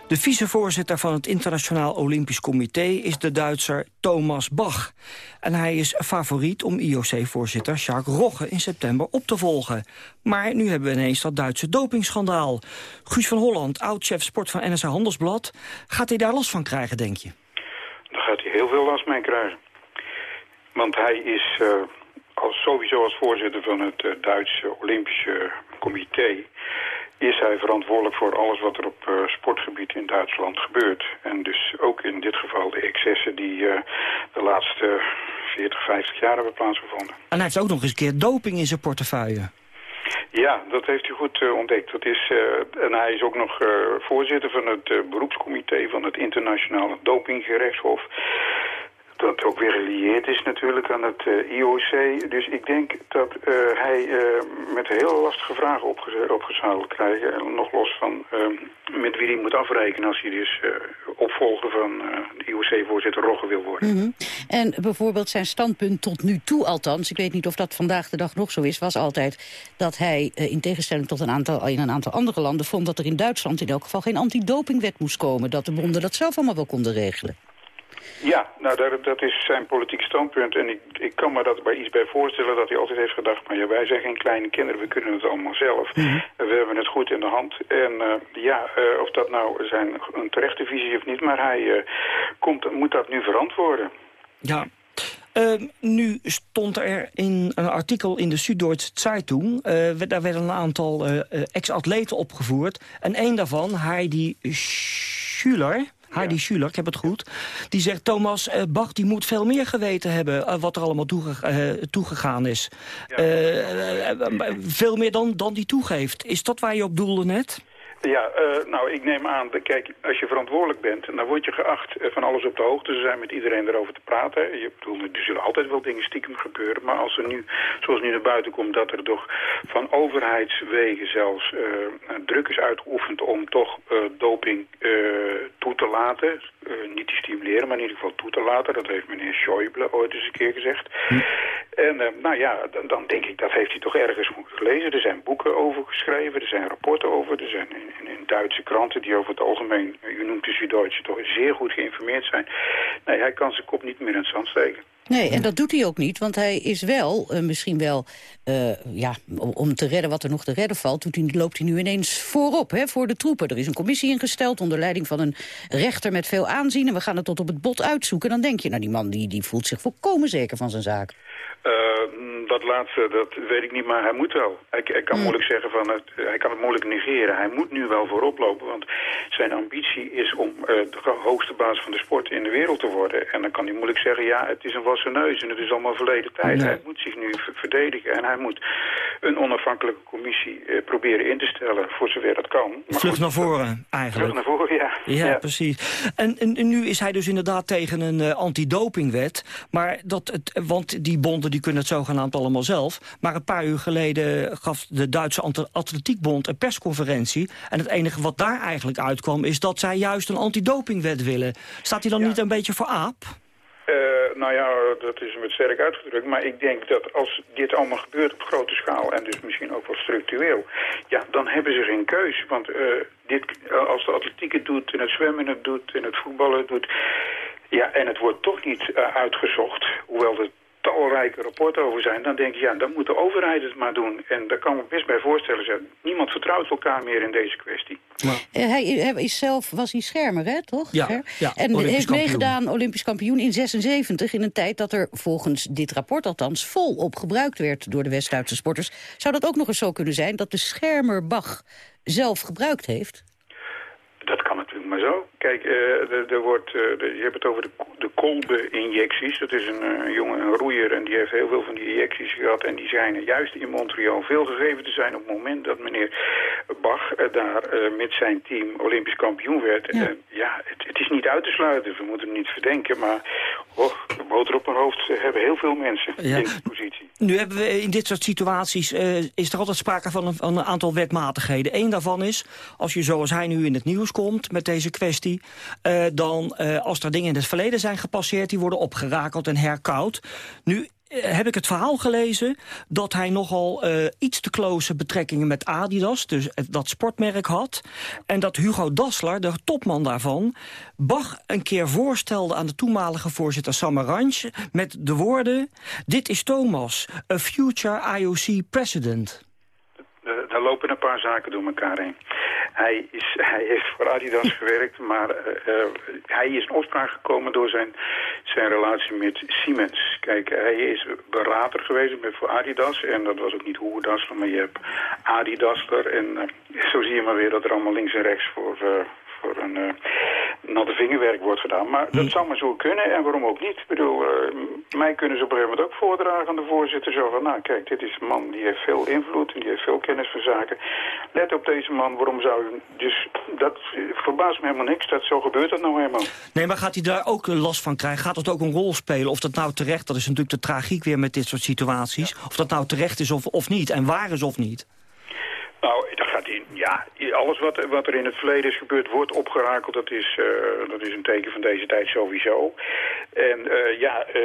De vicevoorzitter van het Internationaal Olympisch Comité is de Duitser Thomas Bach. En hij is favoriet om IOC-voorzitter Jacques Rogge in september op te volgen. Maar nu hebben we ineens dat Duitse dopingschandaal. Guus van Holland, oud-chef sport van NSA Handelsblad. Gaat hij daar last van krijgen, denk je? Daar gaat hij heel veel last mee krijgen. Want hij is uh, als, sowieso als voorzitter van het uh, Duitse Olympische Comité is hij verantwoordelijk voor alles wat er op uh, sportgebied in Duitsland gebeurt. En dus ook in dit geval de excessen die uh, de laatste 40, 50 jaar hebben plaatsgevonden. En hij heeft ook nog eens een keer doping in zijn portefeuille. Ja, dat heeft hij goed uh, ontdekt. Dat is, en hij is ook nog voorzitter van het beroepscomité van het internationale dopinggerechtshof dat ook weer gelieerd is natuurlijk aan het uh, IOC. Dus ik denk dat uh, hij uh, met heel lastige vragen opge opgezadeld krijgen. En nog los van met wie hij moet afrekenen als hij dus opvolger van de IOC-voorzitter Rogge wil worden. -hmm. En bijvoorbeeld zijn standpunt tot nu toe althans, ik weet niet of dat vandaag de dag nog zo is, was altijd dat hij in tegenstelling tot een aantal, in een aantal andere landen vond dat er in Duitsland in elk geval geen antidopingwet moest komen. Dat de bonden dat zelf allemaal wel konden regelen. Ja, nou dat, dat is zijn politiek standpunt. En ik, ik kan me dat bij iets bij voorstellen dat hij altijd heeft gedacht... maar ja, wij zijn geen kleine kinderen, we kunnen het allemaal zelf. Mm We hebben het goed in de hand. En uh, ja, uh, of dat nou zijn een terechte visie of niet... maar hij uh, komt, moet dat nu verantwoorden. Ja, Uh, nu stond er in een artikel in de Süddeutsche Zeitung... Uh, daar werden een aantal uh, ex-atleten opgevoerd. En een daarvan, Heidi Schüler... Heidi ja. Schuler, ik heb het goed. Die zegt, Thomas uh, Bach die moet veel meer geweten hebben... Uh, wat er allemaal toege uh, toegegaan is. Ja. veel meer dan, dan die toegeeft. Is dat waar je op doelde net? Ja, uh, nou, ik neem aan, kijk, als je verantwoordelijk bent... dan word je geacht van alles op de hoogte te zijn met iedereen erover te praten. Je, bedoel, er zullen altijd wel dingen stiekem gebeuren. Maar als er nu, zoals nu naar buiten komt, dat er toch van overheidswegen zelfs uh, druk is uitgeoefend... om toch doping toe te laten. niet te stimuleren, maar in ieder geval toe te laten. Dat heeft meneer Schäuble ooit eens een keer gezegd. Hm. En nou ja, dan, dan, denk ik, dat heeft hij toch ergens gelezen. Er zijn boeken over geschreven, er zijn rapporten over, er zijn in, Duitse kranten die over het algemeen, u noemt de Süddeutsche, toch zeer goed geïnformeerd zijn. Nee, hij kan zijn kop niet meer in het zand steken. Nee, en dat doet hij ook niet, want hij is wel, uh, misschien wel, uh, ja, om te redden wat er nog te redden valt, doet hij, loopt hij nu ineens voorop, hè, voor de troepen. Er is een commissie ingesteld onder leiding van een rechter met veel aanzien en we gaan het tot op het bot uitzoeken. Dan denk je, nou die man die, die voelt zich volkomen zeker van zijn zaak. Uh, dat laatste, dat weet ik niet, maar hij moet wel. Hij, hij kan mm. moeilijk zeggen van, het, hij kan het moeilijk negeren. Hij moet nu wel voorop lopen, want zijn ambitie is om uh, de hoogste baas van de sport in de wereld te worden. En dan kan hij moeilijk zeggen, ja, het is een wassen neus en het is allemaal verleden tijd. Nee. Hij moet zich nu verdedigen en hij moet een onafhankelijke commissie uh, proberen in te stellen voor zover dat kan. Maar Vlucht goed, naar voren, eigenlijk. Vlucht naar voren, ja. Ja, ja. precies. En, en, en, nu is hij dus inderdaad tegen een uh, antidopingwet, maar dat het, want die bonden die kunnen het zogenaamd allemaal zelf. Maar een paar uur geleden gaf de Duitse Atletiekbond een persconferentie. En het enige wat daar eigenlijk uitkwam is dat zij juist een antidopingwet willen. Staat hij dan ja. niet een beetje voor aap? Uh, nou ja, dat is met sterk uitgedrukt. Maar ik denk dat als dit allemaal gebeurt op grote schaal... en dus misschien ook wat structureel... ja, dan hebben ze geen keus. Want uh, dit, als de atletiek het doet, en het zwemmen het doet... en het voetballen het doet... ja, en het wordt toch niet uitgezocht... hoewel het talrijke rapporten over zijn... dan denk je, ja, dan moet de overheid het maar doen. En daar kan ik me best bij voorstellen. Zeg. Niemand vertrouwt elkaar meer in deze kwestie. Maar... Uh, hij, hij, is zelf, was hij schermer, hè, toch? Ja, ja En Olympisch heeft meegedaan, Olympisch kampioen in 76... in een tijd dat er volgens dit rapport althans volop gebruikt werd... door de West-Duitse sporters. Zou dat ook nog eens zo kunnen zijn dat de schermer Bach zelf gebruikt heeft? Dat kan natuurlijk maar zo. Kijk, uh, er wordt, uh, je hebt het over de, de kolbe-injecties. Dat is een, uh, jongen, een roeier en die heeft heel veel van die injecties gehad. En die zijn juist in Montreal veel gegeven te zijn op het moment dat meneer Bach daar met zijn team Olympisch kampioen werd. Ja, ja het, het, is niet uit te sluiten. We moeten hem niet verdenken. Maar oh, de boter op mijn hoofd hebben heel veel mensen ja. in die positie. Nu hebben we in dit soort situaties, is er altijd sprake van een, van een aantal wetmatigheden. Eén daarvan is, als je zoals hij nu in het nieuws komt met deze kwestie uh, dan uh, als er dingen in het verleden zijn gepasseerd... die worden opgerakeld en herkoud. Nu uh, heb ik het verhaal gelezen dat hij nogal iets te close betrekkingen met Adidas, dus dat sportmerk had. En dat Hugo Dassler, de topman daarvan, Bach een keer voorstelde aan de toenmalige voorzitter Samaranch met de woorden, dit is Thomas, a future IOC president. Daar lopen een paar zaken door elkaar heen. Hij, is, hij heeft voor Adidas gewerkt, maar uh, uh, hij is in opspraak gekomen door zijn, zijn relatie met Siemens. Kijk, hij is berater geweest voor Adidas en dat was ook niet Hoegedassler, maar je hebt Adidasler. En uh, zo zie je maar weer dat er allemaal links en rechts voor, voor een natte vingerwerk wordt gedaan. Maar dat hm. zou maar zo kunnen en waarom ook niet. Ik bedoel, uh, mij kunnen ze op een gegeven moment ook voordragen aan de voorzitter. Zo van, nou kijk, dit is een man die heeft veel invloed en die heeft veel kennis van zaken. Let op deze man, waarom zou u... Dus dat verbaast me helemaal niks, dat zo gebeurt dat nou helemaal. Nee, maar gaat hij daar ook last van krijgen? Gaat dat ook een rol spelen? Of dat nou terecht, dat is natuurlijk de tragiek weer met dit soort situaties. Ja. Of dat nou terecht is of, of niet en waar is of niet. Nou, dat gaat in, ja, alles wat, wat er in het verleden is gebeurd wordt opgerakeld. Dat is, uh, dat is een teken van deze tijd sowieso. En uh, ja, uh,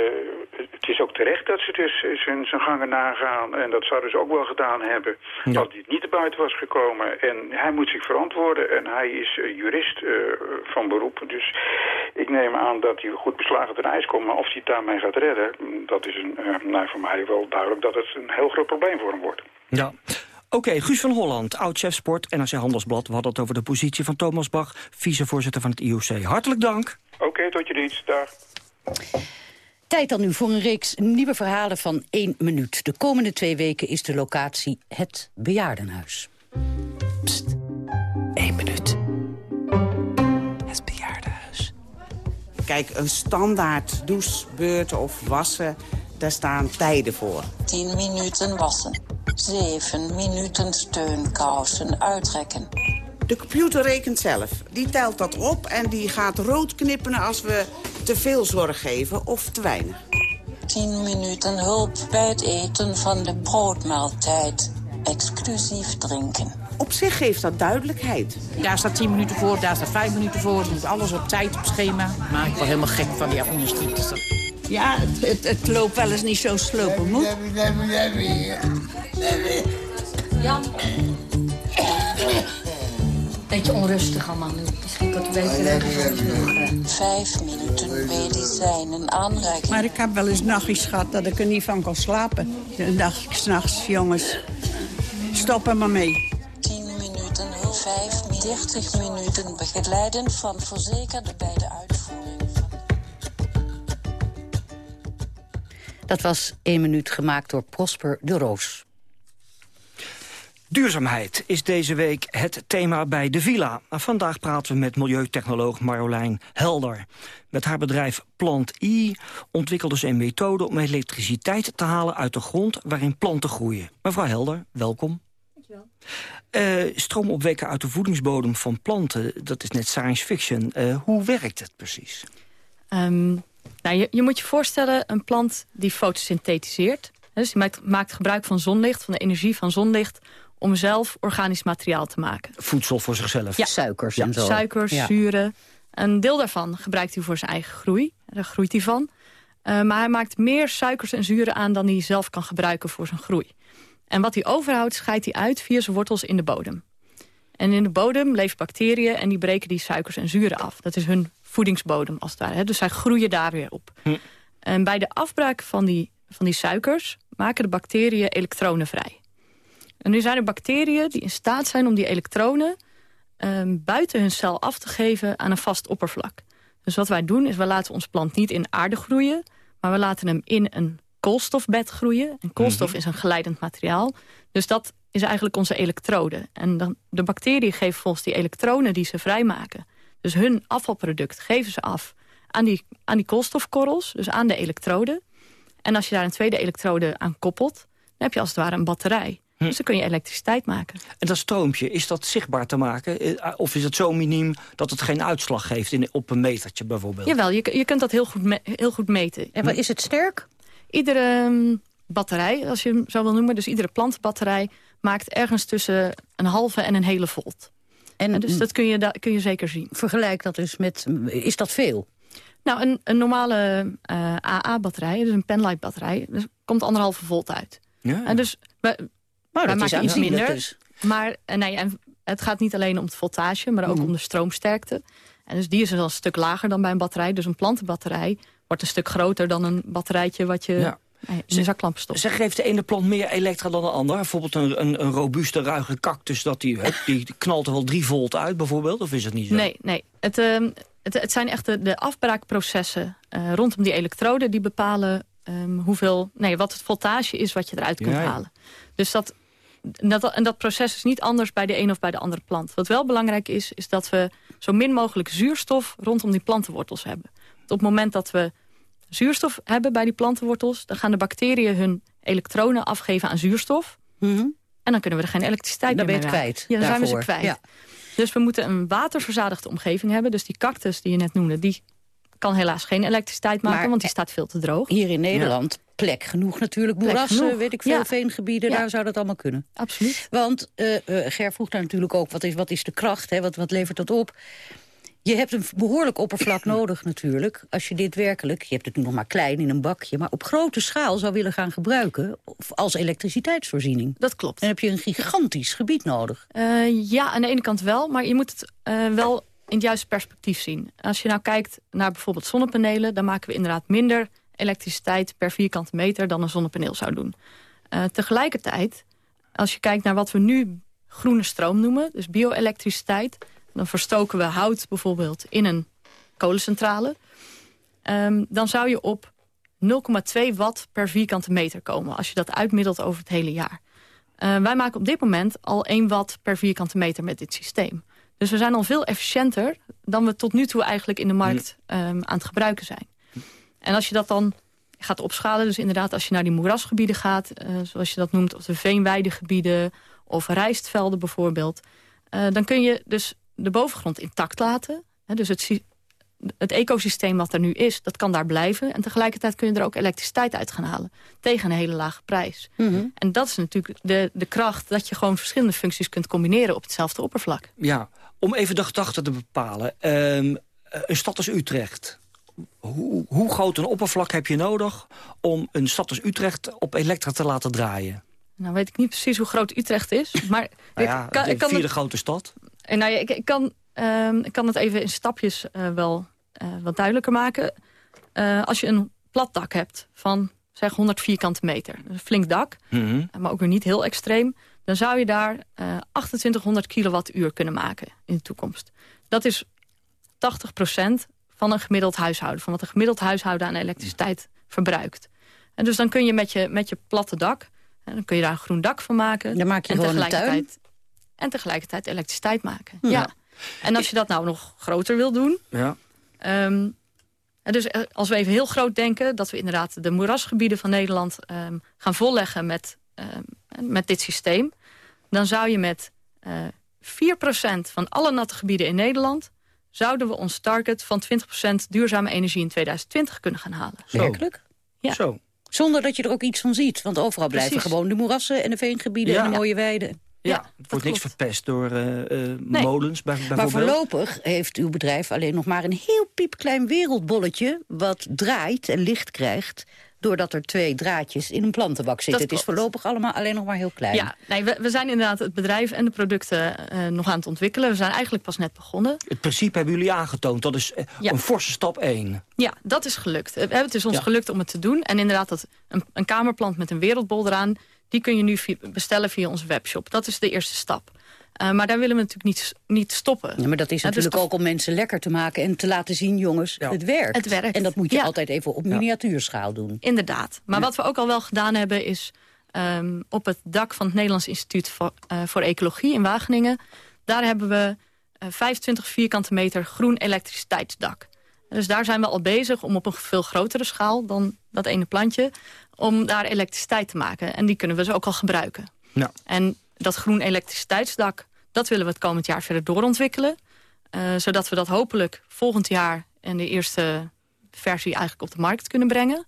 het is ook terecht dat ze dus zijn, zijn gangen nagaan. En dat zouden ze ook wel gedaan hebben ja. als dit niet te buiten was gekomen. En hij moet zich verantwoorden. En hij is jurist van beroep. Dus ik neem aan dat hij goed beslagen ten ijs komt. Maar of hij het daarmee gaat redden, dat is een, nou, voor mij wel duidelijk dat het een heel groot probleem voor hem wordt. Ja. Oké, okay, Guus van Holland, oud-chef sport, NRC Handelsblad. We hadden het over de positie van Thomas Bach, vicevoorzitter van het IOC. Hartelijk dank. Oké, okay, tot je dienst. Dag. Tijd dan nu voor een reeks nieuwe verhalen van één minuut. De komende twee weken is de locatie het Bejaardenhuis. Pst, één minuut. Het Bejaardenhuis. Kijk, een standaard douchebeurt of wassen, daar staan tijden voor. 10 minuten wassen. 7 minuten steunkousen uittrekken. De computer rekent zelf. Die telt dat op en die gaat rood knippen als we te veel zorg geven of te weinig. 10 minuten hulp bij het eten van de broodmaaltijd. Exclusief drinken. Op zich geeft dat duidelijkheid. Daar staat 10 minuten voor, daar staat 5 minuten voor. Het moet alles op tijd, op schema. Maar ik word helemaal gek van die administratie. Ja, het, het, het, loopt wel eens niet zo slopen moet. Jan. beetje onrustig allemaal nu. Misschien wat beter. Vijf minuten medicijnen aanreiken. Maar ik heb wel eens nachtjes gehad dat ik er niet van kon slapen. Dan dacht ik s'nachts, jongens, stop er maar mee. 10 minuten, 5 30 minuten begeleiden van verzekerde bij de uitvoering. Dat was één minuut gemaakt door Prosper de Roos. Duurzaamheid is deze week het thema bij De Villa. Vandaag praten we met milieutechnoloog Marjolein Helder. Met haar bedrijf Plant I ontwikkelde ze een methode om elektriciteit te halen uit de grond waarin planten groeien. Mevrouw Helder, welkom. Dankjewel. Uh, stroom opwekken uit de voedingsbodem van planten, dat is net science fiction. Uh, hoe werkt het precies? Um, nou, je, je, moet je voorstellen, een plant die fotosynthetiseert. Dus die maakt, maakt gebruik van zonlicht, van de energie van zonlicht om zelf organisch materiaal te maken. Voedsel voor zichzelf? Ja. Suikers ja. en zo. Suikers, Ja. zuren. Een deel daarvan gebruikt hij voor zijn eigen groei. Daar groeit hij van. Uh, maar hij maakt meer suikers en zuren aan dan hij zelf kan gebruiken voor zijn groei. En wat hij overhoudt, scheidt hij uit via zijn wortels in de bodem. En in de bodem leven bacteriën en die breken die suikers en zuren af. Dat is hun voedingsbodem als het ware. Hè? Dus zij groeien daar weer op. Hm. En bij de afbraak van die, van die suikers maken de bacteriën elektronen vrij. En nu zijn er bacteriën die in staat zijn om die elektronen... Um, buiten hun cel af te geven aan een vast oppervlak. Dus wat wij doen is, we laten ons plant niet in aarde groeien... maar we laten hem in een koolstofbed groeien. En koolstof Mhm. is een geleidend materiaal. Dus dat is eigenlijk onze elektrode. En dan, de bacteriën geven volgens die elektronen die ze vrijmaken... dus hun afvalproduct geven ze af aan die, aan die koolstofkorrels... dus aan de elektrode. En als je daar een tweede elektrode aan koppelt... dan heb je als het ware een batterij. Hm. Dus dan kun je elektriciteit maken. En dat stroompje, is dat zichtbaar te maken? Eh, Of is het zo miniem dat het geen uitslag geeft in, op een metertje bijvoorbeeld? Jawel, je, je kunt dat heel goed, me- heel goed meten. En wat is het sterk? Iedere um, batterij, als je hem zo wil noemen... dus iedere plantbatterij maakt ergens tussen een halve en een hele volt. En, En dus dat kun je, da- kun je zeker zien. Vergelijk dat dus met... Is dat veel? Nou, een, een normale eh, AA-batterij, dus een penlight-batterij... Dus komt anderhalve volt uit. Ja. En dus wij, Maar wij dat maken iets minder. dus. Maar nee, en het gaat niet alleen om het voltage, maar ook Mhm. om de stroomsterkte. En dus die is wel een stuk lager dan bij een batterij. Dus een plantenbatterij wordt een stuk groter dan een batterijtje... wat je Ja. In een zaklamp stopt. Zeg, geeft de ene plant meer elektra dan de ander? Bijvoorbeeld een, een, een robuuste, ruige cactus, dat die, hup, die knalt er wel drie volt uit bijvoorbeeld? Of is het niet zo? Nee, nee. Het, ehm, het, het zijn echt de, de afbraakprocessen eh, rondom die elektroden... die bepalen ehm, hoeveel, nee, wat het voltage is wat je eruit kunt Ja, ja. halen. Dus dat, dat, en dat proces is niet anders bij de een of bij de andere plant. Wat wel belangrijk is, is dat we zo min mogelijk zuurstof... rondom die plantenwortels hebben. Op het moment dat we zuurstof hebben bij die plantenwortels... dan gaan de bacteriën hun elektronen afgeven aan zuurstof... En dan kunnen we er geen elektriciteit Dan meer ben je mee het kwijt Ja, dan zijn we ze kwijt. Ja. Dus we moeten een waterverzadigde omgeving hebben. Dus die cactus die je net noemde, die kan helaas geen elektriciteit maken... Maar- want die staat veel te droog. Hier in Nederland plek genoeg natuurlijk. Moerassen, genoeg. weet ik veel, Ja. veengebieden, daar zou dat allemaal kunnen. Absoluut. Want eh, eh, Ger vroeg daar natuurlijk ook, wat is, wat is de kracht? Hè? Wat, wat levert dat op? Je hebt een behoorlijk oppervlak nodig natuurlijk. Als je dit werkelijk, je hebt het nu nog maar klein in een bakje... maar op grote schaal zou willen gaan gebruiken als elektriciteitsvoorziening. Dat klopt. Dan heb je een gigantisch gebied nodig. Eh, ja, aan de ene kant wel, maar je moet het eh, wel in het juiste perspectief zien. Als je nou kijkt naar bijvoorbeeld zonnepanelen... dan maken we inderdaad minder elektriciteit per vierkante meter... dan een zonnepaneel zou doen. Eh, tegelijkertijd, als je kijkt naar wat we nu groene stroom noemen... dus bio-elektriciteit, dan verstoken we hout bijvoorbeeld in een kolencentrale... Ehm, dan zou je op 0,2 watt per vierkante meter komen... als je dat uitmiddelt over het hele jaar. Uh, wij maken op dit moment al 1 watt per vierkante meter met dit systeem. Dus we zijn al veel efficiënter dan we tot nu toe eigenlijk in de markt um, aan het gebruiken zijn. En als je dat dan gaat opschalen, dus inderdaad als je naar die moerasgebieden gaat... Uh, zoals je dat noemt, of de veenweidegebieden of rijstvelden bijvoorbeeld... Uh, dan kun je dus de bovengrond intact laten. Hè, dus het, het ecosysteem wat er nu is, dat kan daar blijven. En tegelijkertijd kun je er ook elektriciteit uit gaan halen. Tegen een hele lage prijs. Mhm. Mm -hmm. En dat is natuurlijk de, de kracht dat je gewoon verschillende functies kunt combineren op hetzelfde oppervlak. Ja, om even de gedachte te bepalen. Um, een stad als Utrecht. Hoe, hoe groot een oppervlak heb je nodig om een stad als Utrecht op elektra te laten draaien? Nou weet ik niet precies hoe groot Utrecht is. Maar nou ja, kan, de kan vierde het... grote stad. En nou ja, ik, ik, kan, ehm, ik kan het even in stapjes eh, wel eh, wat duidelijker maken. Eh, als je een plat dak hebt van zeg 100 vierkante meter, een flink dak, Mhm. maar ook weer niet heel extreem, dan zou je daar eh 2800 kilowattuur kunnen maken in de toekomst. Dat is 80% van een gemiddeld huishouden, van wat een gemiddeld huishouden aan elektriciteit verbruikt. En dus dan kun je met je, met je platte dak, en dan kun je daar een groen dak van maken. Dan maak je en gewoon een tegelijkertijd, En tegelijkertijd elektriciteit maken. Ja. Ja. En als je dat nou nog groter wil doen, Ja. Ehm, dus eh, als we even heel groot denken... dat we inderdaad de moerasgebieden van Nederland ehm, gaan volleggen met, ehm, met dit systeem... dan zou je met eh 4% van alle natte gebieden in Nederland... zouden we ons target van 20% duurzame energie in 2020 kunnen gaan halen. Werkelijk? Ja. Zo. Zonder dat je er ook iets van ziet. Want overal blijven Precies. gewoon de moerassen en de veengebieden Ja. en de mooie weiden. Ja, het wordt niks verpest door eh, eh, molens bij, Maar bijvoorbeeld. voorlopig heeft uw bedrijf alleen nog maar een heel piepklein wereldbolletje... wat draait en licht krijgt doordat er twee draadjes in een plantenbak zitten. Het is voorlopig allemaal alleen nog maar heel klein. Ja, nee, we, we zijn inderdaad het bedrijf en de producten eh, nog aan het ontwikkelen. We zijn eigenlijk pas net begonnen. Het principe hebben jullie aangetoond. Dat is Ja. een forse stap 1. Ja, dat is gelukt. Het is ons Ja. gelukt om het te doen. En inderdaad, dat een, een kamerplant met een wereldbol eraan... die kun je nu bestellen via onze webshop. Dat is de eerste stap. Eh, maar daar willen we natuurlijk niet, niet stoppen. Ja, maar dat is Ja, dus natuurlijk ook om mensen lekker te maken... en te laten zien, jongens, het werkt. Het werkt. En dat moet je Ja. altijd even op miniatuurschaal doen. Inderdaad. Maar wat we ook al wel gedaan hebben is... ehm, op het dak van het Nederlands Instituut voor, eh, voor Ecologie in Wageningen... daar hebben we eh, 25 vierkante meter groen elektriciteitsdak. Dus daar zijn we al bezig om op een veel grotere schaal dan dat ene plantje... om daar elektriciteit te maken. En die kunnen we dus ook al gebruiken. Ja. En dat groen elektriciteitsdak, dat willen we het komend jaar verder doorontwikkelen. eh, zodat we dat hopelijk volgend jaar in de eerste versie eigenlijk op de markt kunnen brengen.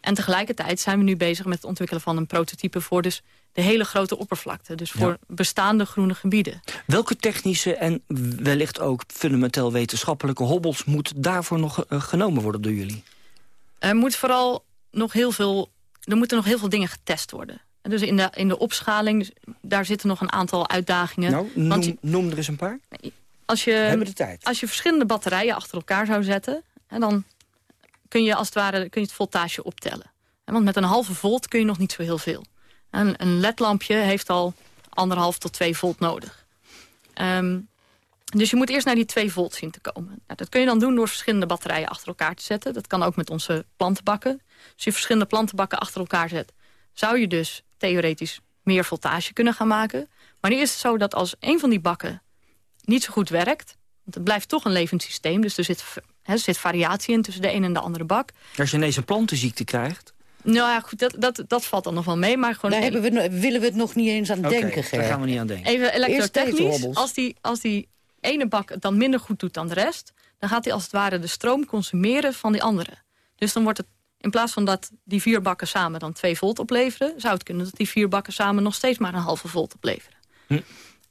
En tegelijkertijd zijn we nu bezig met het ontwikkelen van een prototype voor dus de hele grote oppervlakte. Dus voor bestaande groene gebieden. Welke technische en wellicht ook fundamenteel wetenschappelijke hobbels... moet daarvoor nog eh, genomen worden door jullie? Er moet vooral nog heel veel, er moeten nog heel veel dingen getest worden. En Dus in de, in de opschaling, dus daar zitten nog een aantal uitdagingen. Nou, Want noem, je- noem er eens een paar. als je. Als je verschillende batterijen achter elkaar zou zetten... En dan kun je als het ware kun je het voltage optellen. En Want met een halve volt kun je nog niet zo heel veel. En een ledlampje heeft al anderhalf tot 2 volt nodig. Ehm, dus je moet eerst naar die 2 volt zien te komen. Nou, dat kun je dan doen door verschillende batterijen achter elkaar te zetten. Dat kan ook met onze plantenbakken. Als je verschillende plantenbakken achter elkaar zet... zou je dus theoretisch meer voltage kunnen gaan maken. Maar nu is het zo dat als een van die bakken niet zo goed werkt... want het blijft toch een levend systeem... dus er zit, er zit variatie in tussen de een en de andere bak... Als je ineens een plantenziekte krijgt... Nou ja, goed, dat, dat, dat valt dan nog wel mee. Maar gewoon Daar hebben we, willen we het nog niet eens aan Oké, denken, daar gaan we niet aan denken. Even elektrotechnisch, als die, als die ene bak het dan minder goed doet dan de rest... dan gaat hij als het ware de stroom consumeren van die andere. Dus dan wordt het, in plaats van dat die vier bakken samen dan 2 volt opleveren... zou het kunnen dat die vier bakken samen nog steeds maar een halve volt opleveren. Hm.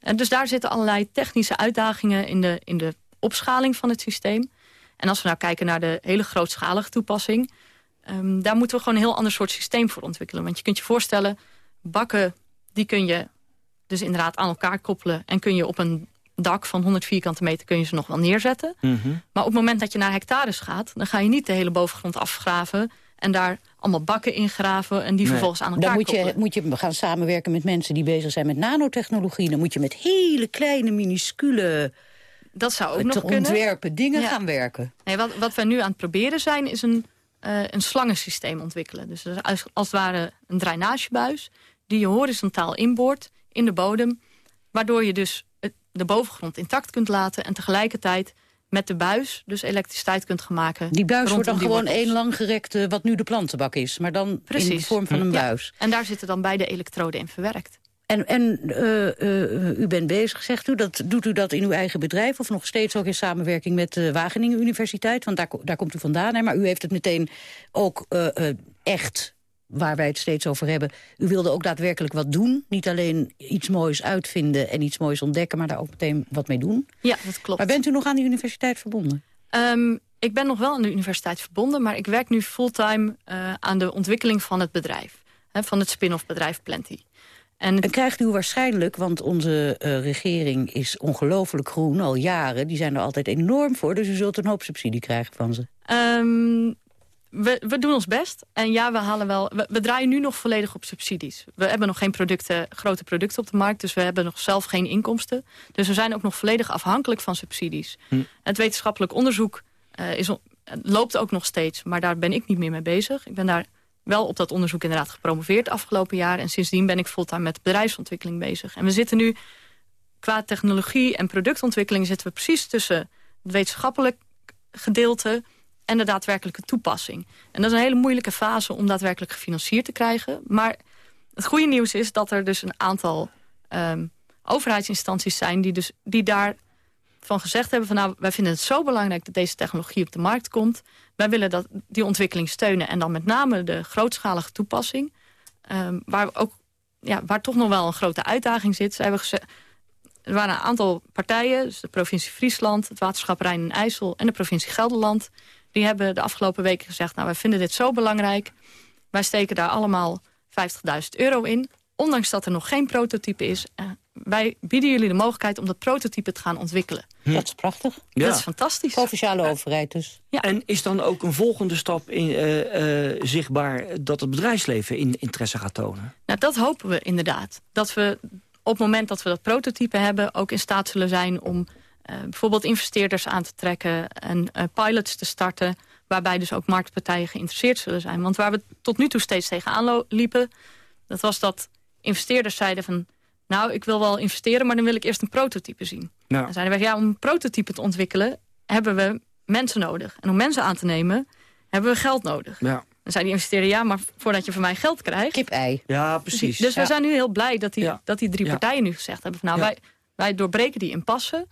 En dus daar zitten allerlei technische uitdagingen in de, in de opschaling van het systeem. En als we nou kijken naar de hele grootschalige toepassing... ehm, daar moeten we gewoon een heel ander soort systeem voor ontwikkelen. Want je kunt je voorstellen, bakken die kun je dus inderdaad aan elkaar koppelen... en kun je op een dak van 100 vierkante meter kun je ze nog wel neerzetten. Mhm. Maar op het moment dat je naar hectares gaat... dan ga je niet de hele bovengrond afgraven... en daar allemaal bakken ingraven en die vervolgens aan elkaar Dan moet je, moet je gaan samenwerken met mensen die bezig zijn met nanotechnologie. Dan moet je met hele kleine, minuscule Dat zou ook nog kunnen. ontwerpen dingen Ja. gaan werken. Nee, wat, wat wij nu aan het proberen zijn, is een, eh, een slangensysteem ontwikkelen. Dus dat is als, als het ware een drainagebuis die je horizontaal inboort in de bodem. Waardoor je dus de bovengrond intact kunt laten en tegelijkertijd met de buis dus elektriciteit kunt gaan maken. Die buis wordt dan gewoon één langgerekte, wat nu de plantenbak is. Maar dan in de Precies. vorm van een Ja. buis. En daar zitten dan beide elektroden in verwerkt. En, en eh, eh, u bent bezig, zegt u. Dat, doet u dat in uw eigen bedrijf of nog steeds ook in samenwerking met de Wageningen Universiteit? Want daar, daar komt u vandaan. Hè? Maar u heeft het meteen ook eh, eh, echt, waar wij het steeds over hebben. U wilde ook daadwerkelijk wat doen. Niet alleen iets moois uitvinden en iets moois ontdekken, maar daar ook meteen wat mee doen. Ja, dat klopt. Maar bent u nog aan de universiteit verbonden? Ehm, ik ben nog wel aan de universiteit verbonden, maar ik werk nu fulltime eh, aan de ontwikkeling van het bedrijf. Hè, van het spin-off bedrijf Plenty. En, krijgt u waarschijnlijk, want onze uh, regering is ongelooflijk groen al jaren... die zijn er altijd enorm voor, dus u zult een hoop subsidie krijgen van ze. Um, we, we, doen ons best. En ja, we halen wel. We, we, draaien nu nog volledig op subsidies. We hebben nog geen producten, grote producten op de markt, dus we hebben nog zelf geen inkomsten. Dus we zijn ook nog volledig afhankelijk van subsidies. Hm. Het wetenschappelijk onderzoek uh, is, loopt ook nog steeds, maar daar ben ik niet meer mee bezig. Ik ben daar wel op dat onderzoek inderdaad gepromoveerd afgelopen jaar. En sindsdien ben ik fulltime met bedrijfsontwikkeling bezig. En we zitten nu, qua technologie en productontwikkeling... zitten we precies tussen het wetenschappelijk gedeelte en de daadwerkelijke toepassing. En dat is een hele moeilijke fase om daadwerkelijk gefinancierd te krijgen. Maar het goede nieuws is dat er dus een aantal um, overheidsinstanties zijn... die, dus, die daarvan gezegd hebben van nou, wij vinden het zo belangrijk dat deze technologie op de markt komt. Wij willen dat, die ontwikkeling steunen en dan met name de grootschalige toepassing. Um, waar, ook, ja, waar toch nog wel een grote uitdaging zit. Ze hebben gezegd, er waren een aantal partijen, dus de provincie Friesland... het waterschap Rijn en IJssel en de provincie Gelderland... die hebben de afgelopen weken gezegd... nou, wij vinden dit zo belangrijk, wij steken daar allemaal 50.000 euro in... ondanks dat er nog geen prototype is. Wij bieden jullie de mogelijkheid om dat prototype te gaan ontwikkelen. Hm. Dat is prachtig. Ja. Dat is fantastisch. Provinciale overheid dus. Ja. En is dan ook een volgende stap in, uh, uh, zichtbaar... dat het bedrijfsleven in interesse gaat tonen? Nou, dat hopen we inderdaad. Dat we op het moment dat we dat prototype hebben... ook in staat zullen zijn om uh, bijvoorbeeld investeerders aan te trekken... en uh, pilots te starten, waarbij dus ook marktpartijen geïnteresseerd zullen zijn. Want waar we tot nu toe steeds tegenaan liepen... dat was dat investeerders zeiden van... nou, ik wil wel investeren, maar dan wil ik eerst een prototype zien. Ja. Dan zeiden we, ja, om een prototype te ontwikkelen... hebben we mensen nodig. En om mensen aan te nemen, hebben we geld nodig. Ja. Dan zei die investeerder, ja, maar voordat je van mij geld krijgt... Kip-ei. Ja, precies. Dus we zijn nu heel blij dat die, dat die drie partijen nu gezegd hebben... Van, nou, wij, wij doorbreken die impasse.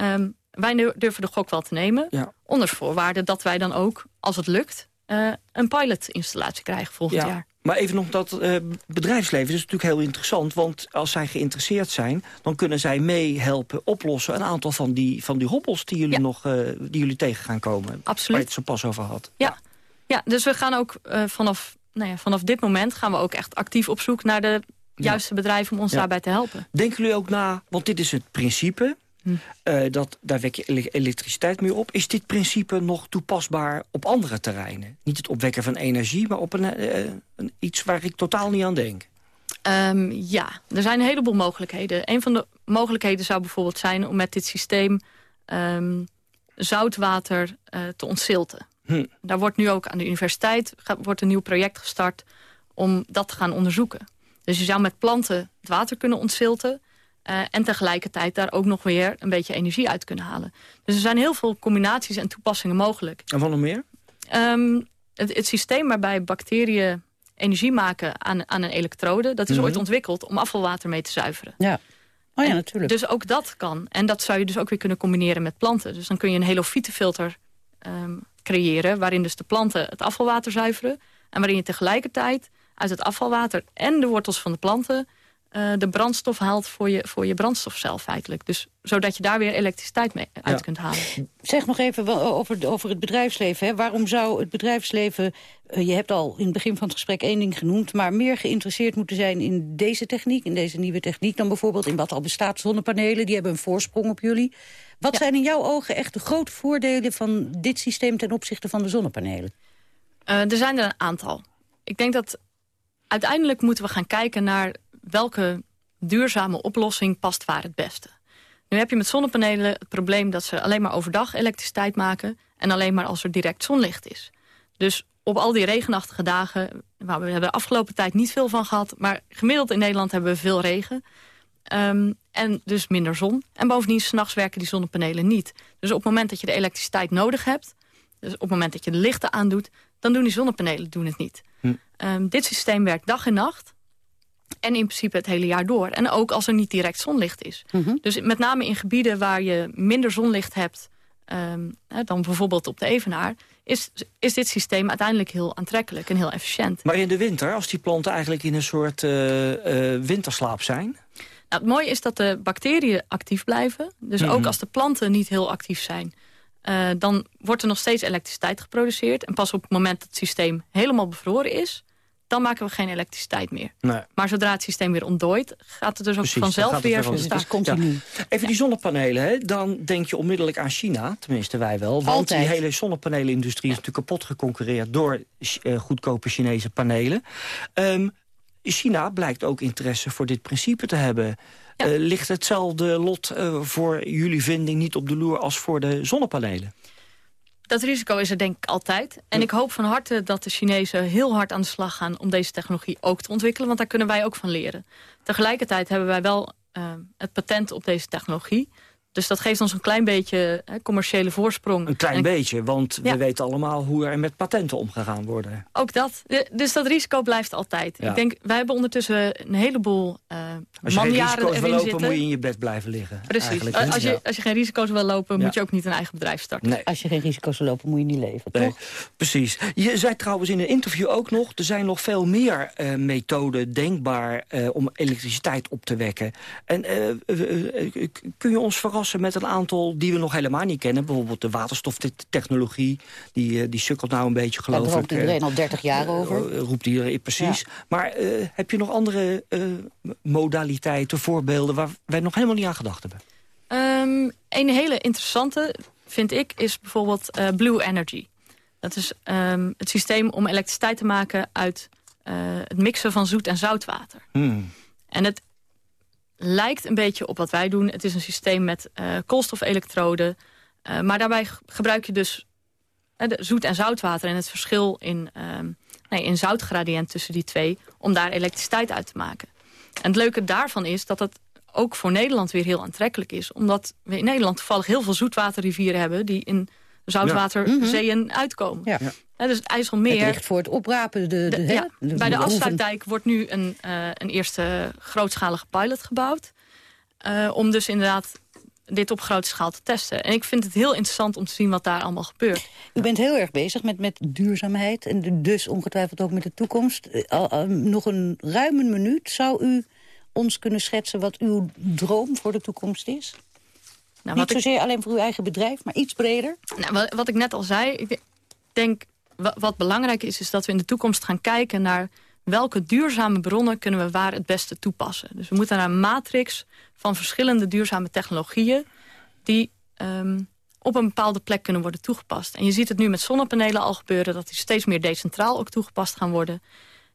Um, wij durven de gok wel te nemen. Onder voorwaarde dat wij dan ook, als het lukt... Uh, een pilotinstallatie krijgen volgend jaar. Maar even nog dat uh, bedrijfsleven is natuurlijk heel interessant. Want als zij geïnteresseerd zijn, dan kunnen zij meehelpen oplossen... een aantal van die, van die hobbels die jullie, nog, uh, die jullie tegen gaan komen. Absoluut. Waar je het zo pas over had. Ja, ja, dus we gaan ook uh, vanaf, nou ja, vanaf dit moment gaan we ook echt actief op zoek naar de juiste bedrijven om ons daarbij te helpen. Denken jullie ook na, want dit is het principe, hm. uh, dat, daar wek je elektriciteit mee op. Is dit principe nog toepasbaar op andere terreinen? Niet het opwekken van energie, maar op een, uh, een iets waar ik totaal niet aan denk. Um, ja, er zijn een heleboel mogelijkheden. Een van de mogelijkheden zou bijvoorbeeld zijn om met dit systeem um, zoutwater uh, te ontzilten. Hm. Daar wordt nu ook aan de universiteit wordt een nieuw project gestart om dat te gaan onderzoeken. Dus je zou met planten het water kunnen ontzilten... Uh, en tegelijkertijd daar ook nog weer een beetje energie uit kunnen halen. Dus er zijn heel veel combinaties en toepassingen mogelijk. En wat nog meer? Um, het, het, systeem waarbij bacteriën energie maken aan, aan een elektrode... dat is mm -hmm. ooit ontwikkeld om afvalwater mee te zuiveren. Ja. Oh ja, en natuurlijk. Dus ook dat kan. En dat zou je dus ook weer kunnen combineren met planten. Dus dan kun je een helofietenfilter um, creëren... waarin dus de planten het afvalwater zuiveren... en waarin je tegelijkertijd uit het afvalwater en de wortels van de planten... Uh, de brandstof haalt voor je, voor je brandstofcel feitelijk. Dus zodat je daar weer elektriciteit mee uit ja. kunt halen. Zeg nog even over, over het bedrijfsleven. Hè. Waarom zou het bedrijfsleven, uh, je hebt al in het begin van het gesprek één ding genoemd... maar meer geïnteresseerd moeten zijn in deze techniek, in deze nieuwe techniek... dan bijvoorbeeld in wat al bestaat zonnepanelen. Die hebben een voorsprong op jullie. Wat ja. zijn in jouw ogen echt de grote voordelen van dit systeem... ten opzichte van de zonnepanelen? Uh, er zijn er een aantal. Ik denk dat uiteindelijk moeten we gaan kijken naar welke duurzame oplossing past waar het beste. Nu heb je met zonnepanelen het probleem dat ze alleen maar overdag elektriciteit maken... en alleen maar als er direct zonlicht is. Dus op al die regenachtige dagen, waar we hebben de afgelopen tijd niet veel van gehad... maar gemiddeld in Nederland hebben we veel regen... Um, en dus minder zon. En bovendien, s'nachts werken die zonnepanelen niet. Dus op het moment dat je de elektriciteit nodig hebt... dus op het moment dat je de lichten aandoet... dan doen die zonnepanelen doen het niet. Hm. Um, dit systeem werkt dag en nacht. En in principe het hele jaar door. En ook als er niet direct zonlicht is. Mm -hmm. Dus met name in gebieden waar je minder zonlicht hebt... Um, dan bijvoorbeeld op de Evenaar... Is, is dit systeem uiteindelijk heel aantrekkelijk en heel efficiënt. Maar in de winter, als die planten eigenlijk in een soort uh, uh, winterslaap zijn... Nou, het mooie is dat de bacteriën actief blijven. Dus mm -hmm. ook als de planten niet heel actief zijn... Uh, dan wordt er nog steeds elektriciteit geproduceerd. En pas op het moment dat het systeem helemaal bevroren is... dan maken we geen elektriciteit meer. Nee. Maar zodra het systeem weer ontdooit, gaat het dus ook Precies, dan vanzelf gaat het weer... weer staan. Ja. Even die zonnepanelen, hè? dan denk je onmiddellijk aan China. Tenminste, wij wel. Want Altijd. die hele zonnepanelenindustrie is natuurlijk kapot geconcurreerd... door eh, goedkope Chinese panelen. Ehm, China blijkt ook interesse voor dit principe te hebben. Eh, ligt hetzelfde lot eh, voor jullie vinding niet op de loer als voor de zonnepanelen? Dat risico is er denk ik altijd. En ik hoop van harte dat de Chinezen heel hard aan de slag gaan... om deze technologie ook te ontwikkelen, want daar kunnen wij ook van leren. Tegelijkertijd hebben wij wel eh, het patent op deze technologie. Dus dat geeft ons een klein beetje hè, commerciële voorsprong. Een klein En- beetje, want Ja. we weten allemaal hoe er met patenten omgegaan worden. Ook dat. Dus dat risico blijft altijd. Ja. Ik denk, wij hebben ondertussen een heleboel uh, Als je geen risico's wil lopen, zitten. moet je in je bed blijven liggen. Precies. Als je, als je geen risico's wil lopen, Ja. moet je ook niet een eigen bedrijf starten. Nee. Als je geen risico's wil lopen, moet je niet leven, Nee, toch? precies. Je zei trouwens in een interview ook nog... er zijn nog veel meer eh, methoden denkbaar eh, om elektriciteit op te wekken. En kun je ons verrassen met een aantal die we nog helemaal niet kennen? Bijvoorbeeld de waterstoftechnologie. Die, eh, die sukkelt nou een beetje, Daar geloof ik. iedereen eh, al 30 jaar over. eh, roept iedereen, precies. Maar eh, heb je nog andere eh, modaliteiten, voorbeelden... waar wij nog helemaal niet aan gedacht hebben? Ehm, een hele interessante, vind ik, is bijvoorbeeld eh, Blue Energy. Dat is ehm, het systeem om elektriciteit te maken uit eh, het mixen van zoet en zoutwater. En het lijkt een beetje op wat wij doen. Het is een systeem met eh, koolstofelektroden. eh, maar daarbij gebruik je dus de zoet en zoutwater... en het verschil in, ehm, nee, in zoutgradient tussen die twee... om daar elektriciteit uit te maken. En het leuke daarvan is dat het ook voor Nederland weer heel aantrekkelijk is. Omdat we in Nederland toevallig heel veel zoetwaterrivieren hebben... die in zoutwaterzeeën uitkomen. Ja. Hè, dus het IJsselmeer... Het ligt voor het oprapen. De, de, De- hè? ja, De- bij de afsluitdijk wordt nu een, eh, een eerste grootschalige pilot gebouwd. eh, om dus inderdaad dit op grote schaal te testen. En ik vind het heel interessant om te zien wat daar allemaal gebeurt. U bent heel erg bezig met, met duurzaamheid en dus ongetwijfeld ook met de toekomst. Eh, nog een ruime minuut zou u ons kunnen schetsen wat uw droom voor de toekomst is? Nou, Niet ik- zozeer alleen voor uw eigen bedrijf, maar iets breder? Nou, wat, wat ik net al zei, ik denk wa- wat belangrijk is... is dat we in de toekomst gaan kijken naar welke duurzame bronnen kunnen we waar het beste toepassen. Dus we moeten naar een matrix van verschillende duurzame technologieën... die ehm, op een bepaalde plek kunnen worden toegepast. En je ziet het nu met zonnepanelen al gebeuren... dat die steeds meer decentraal ook toegepast gaan worden.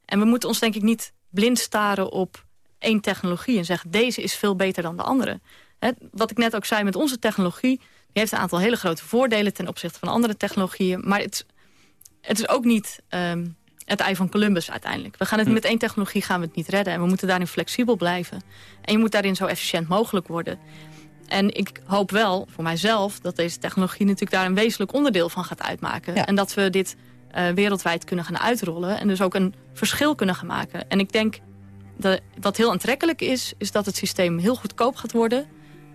En we moeten ons denk ik niet blind staren op één technologie... en zeggen deze is veel beter dan de andere. Hè, wat ik net ook zei met onze technologie... die heeft een aantal hele grote voordelen ten opzichte van andere technologieën. Maar het, het is ook niet ehm, het ei van Columbus uiteindelijk. We gaan het Hm. met één technologie gaan we het niet redden. En we moeten daarin flexibel blijven. En je moet daarin zo efficiënt mogelijk worden. En ik hoop wel voor mijzelf dat deze technologie natuurlijk daar een wezenlijk onderdeel van gaat uitmaken. En dat we dit eh, wereldwijd kunnen gaan uitrollen. En dus ook een verschil kunnen gaan maken. En ik denk dat wat heel aantrekkelijk is, is dat het systeem heel goedkoop gaat worden.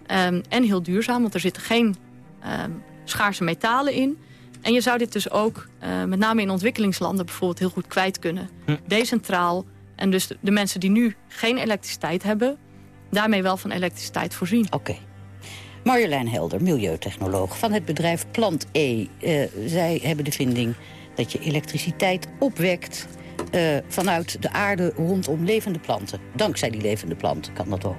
Ehm, en heel duurzaam, want er zitten geen ehm, schaarse metalen in. En je zou dit dus ook, eh, met name in ontwikkelingslanden bijvoorbeeld, heel goed kwijt kunnen. Hm. Decentraal. En dus de, de mensen die nu geen elektriciteit hebben, daarmee wel van elektriciteit voorzien. Oké. Marjolein Helder, milieutechnoloog van het bedrijf Plant E. Eh, zij hebben de vinding dat je elektriciteit opwekt... eh, vanuit de aarde rondom levende planten. Dankzij die levende planten kan dat ook.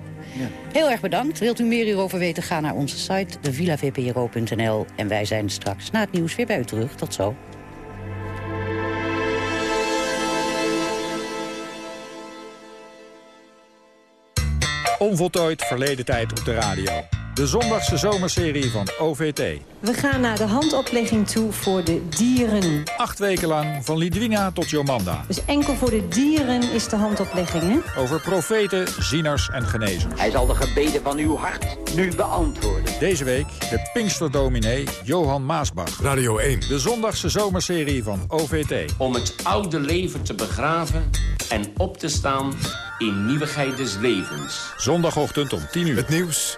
Heel erg bedankt. Wilt u meer hierover weten, ga naar onze site villavpro.nl. En wij zijn straks na het nieuws weer bij u terug. Tot zo. Onvoltooid verleden tijd op de radio. De zondagse zomerserie van OVT. We gaan naar de handoplegging toe voor de dieren. Acht weken lang, van Lidwina tot Jomanda. Dus enkel voor de dieren is de handoplegging, hè? Over profeten, zieners en genezers. Hij zal de gebeden van uw hart nu beantwoorden. Deze week de Pinksterdominee Johan Maasbach. Radio 1. De zondagse zomerserie van OVT. Om het oude leven te begraven en op te staan in nieuwigheid des levens. Zondagochtend om 10 uur. Het nieuws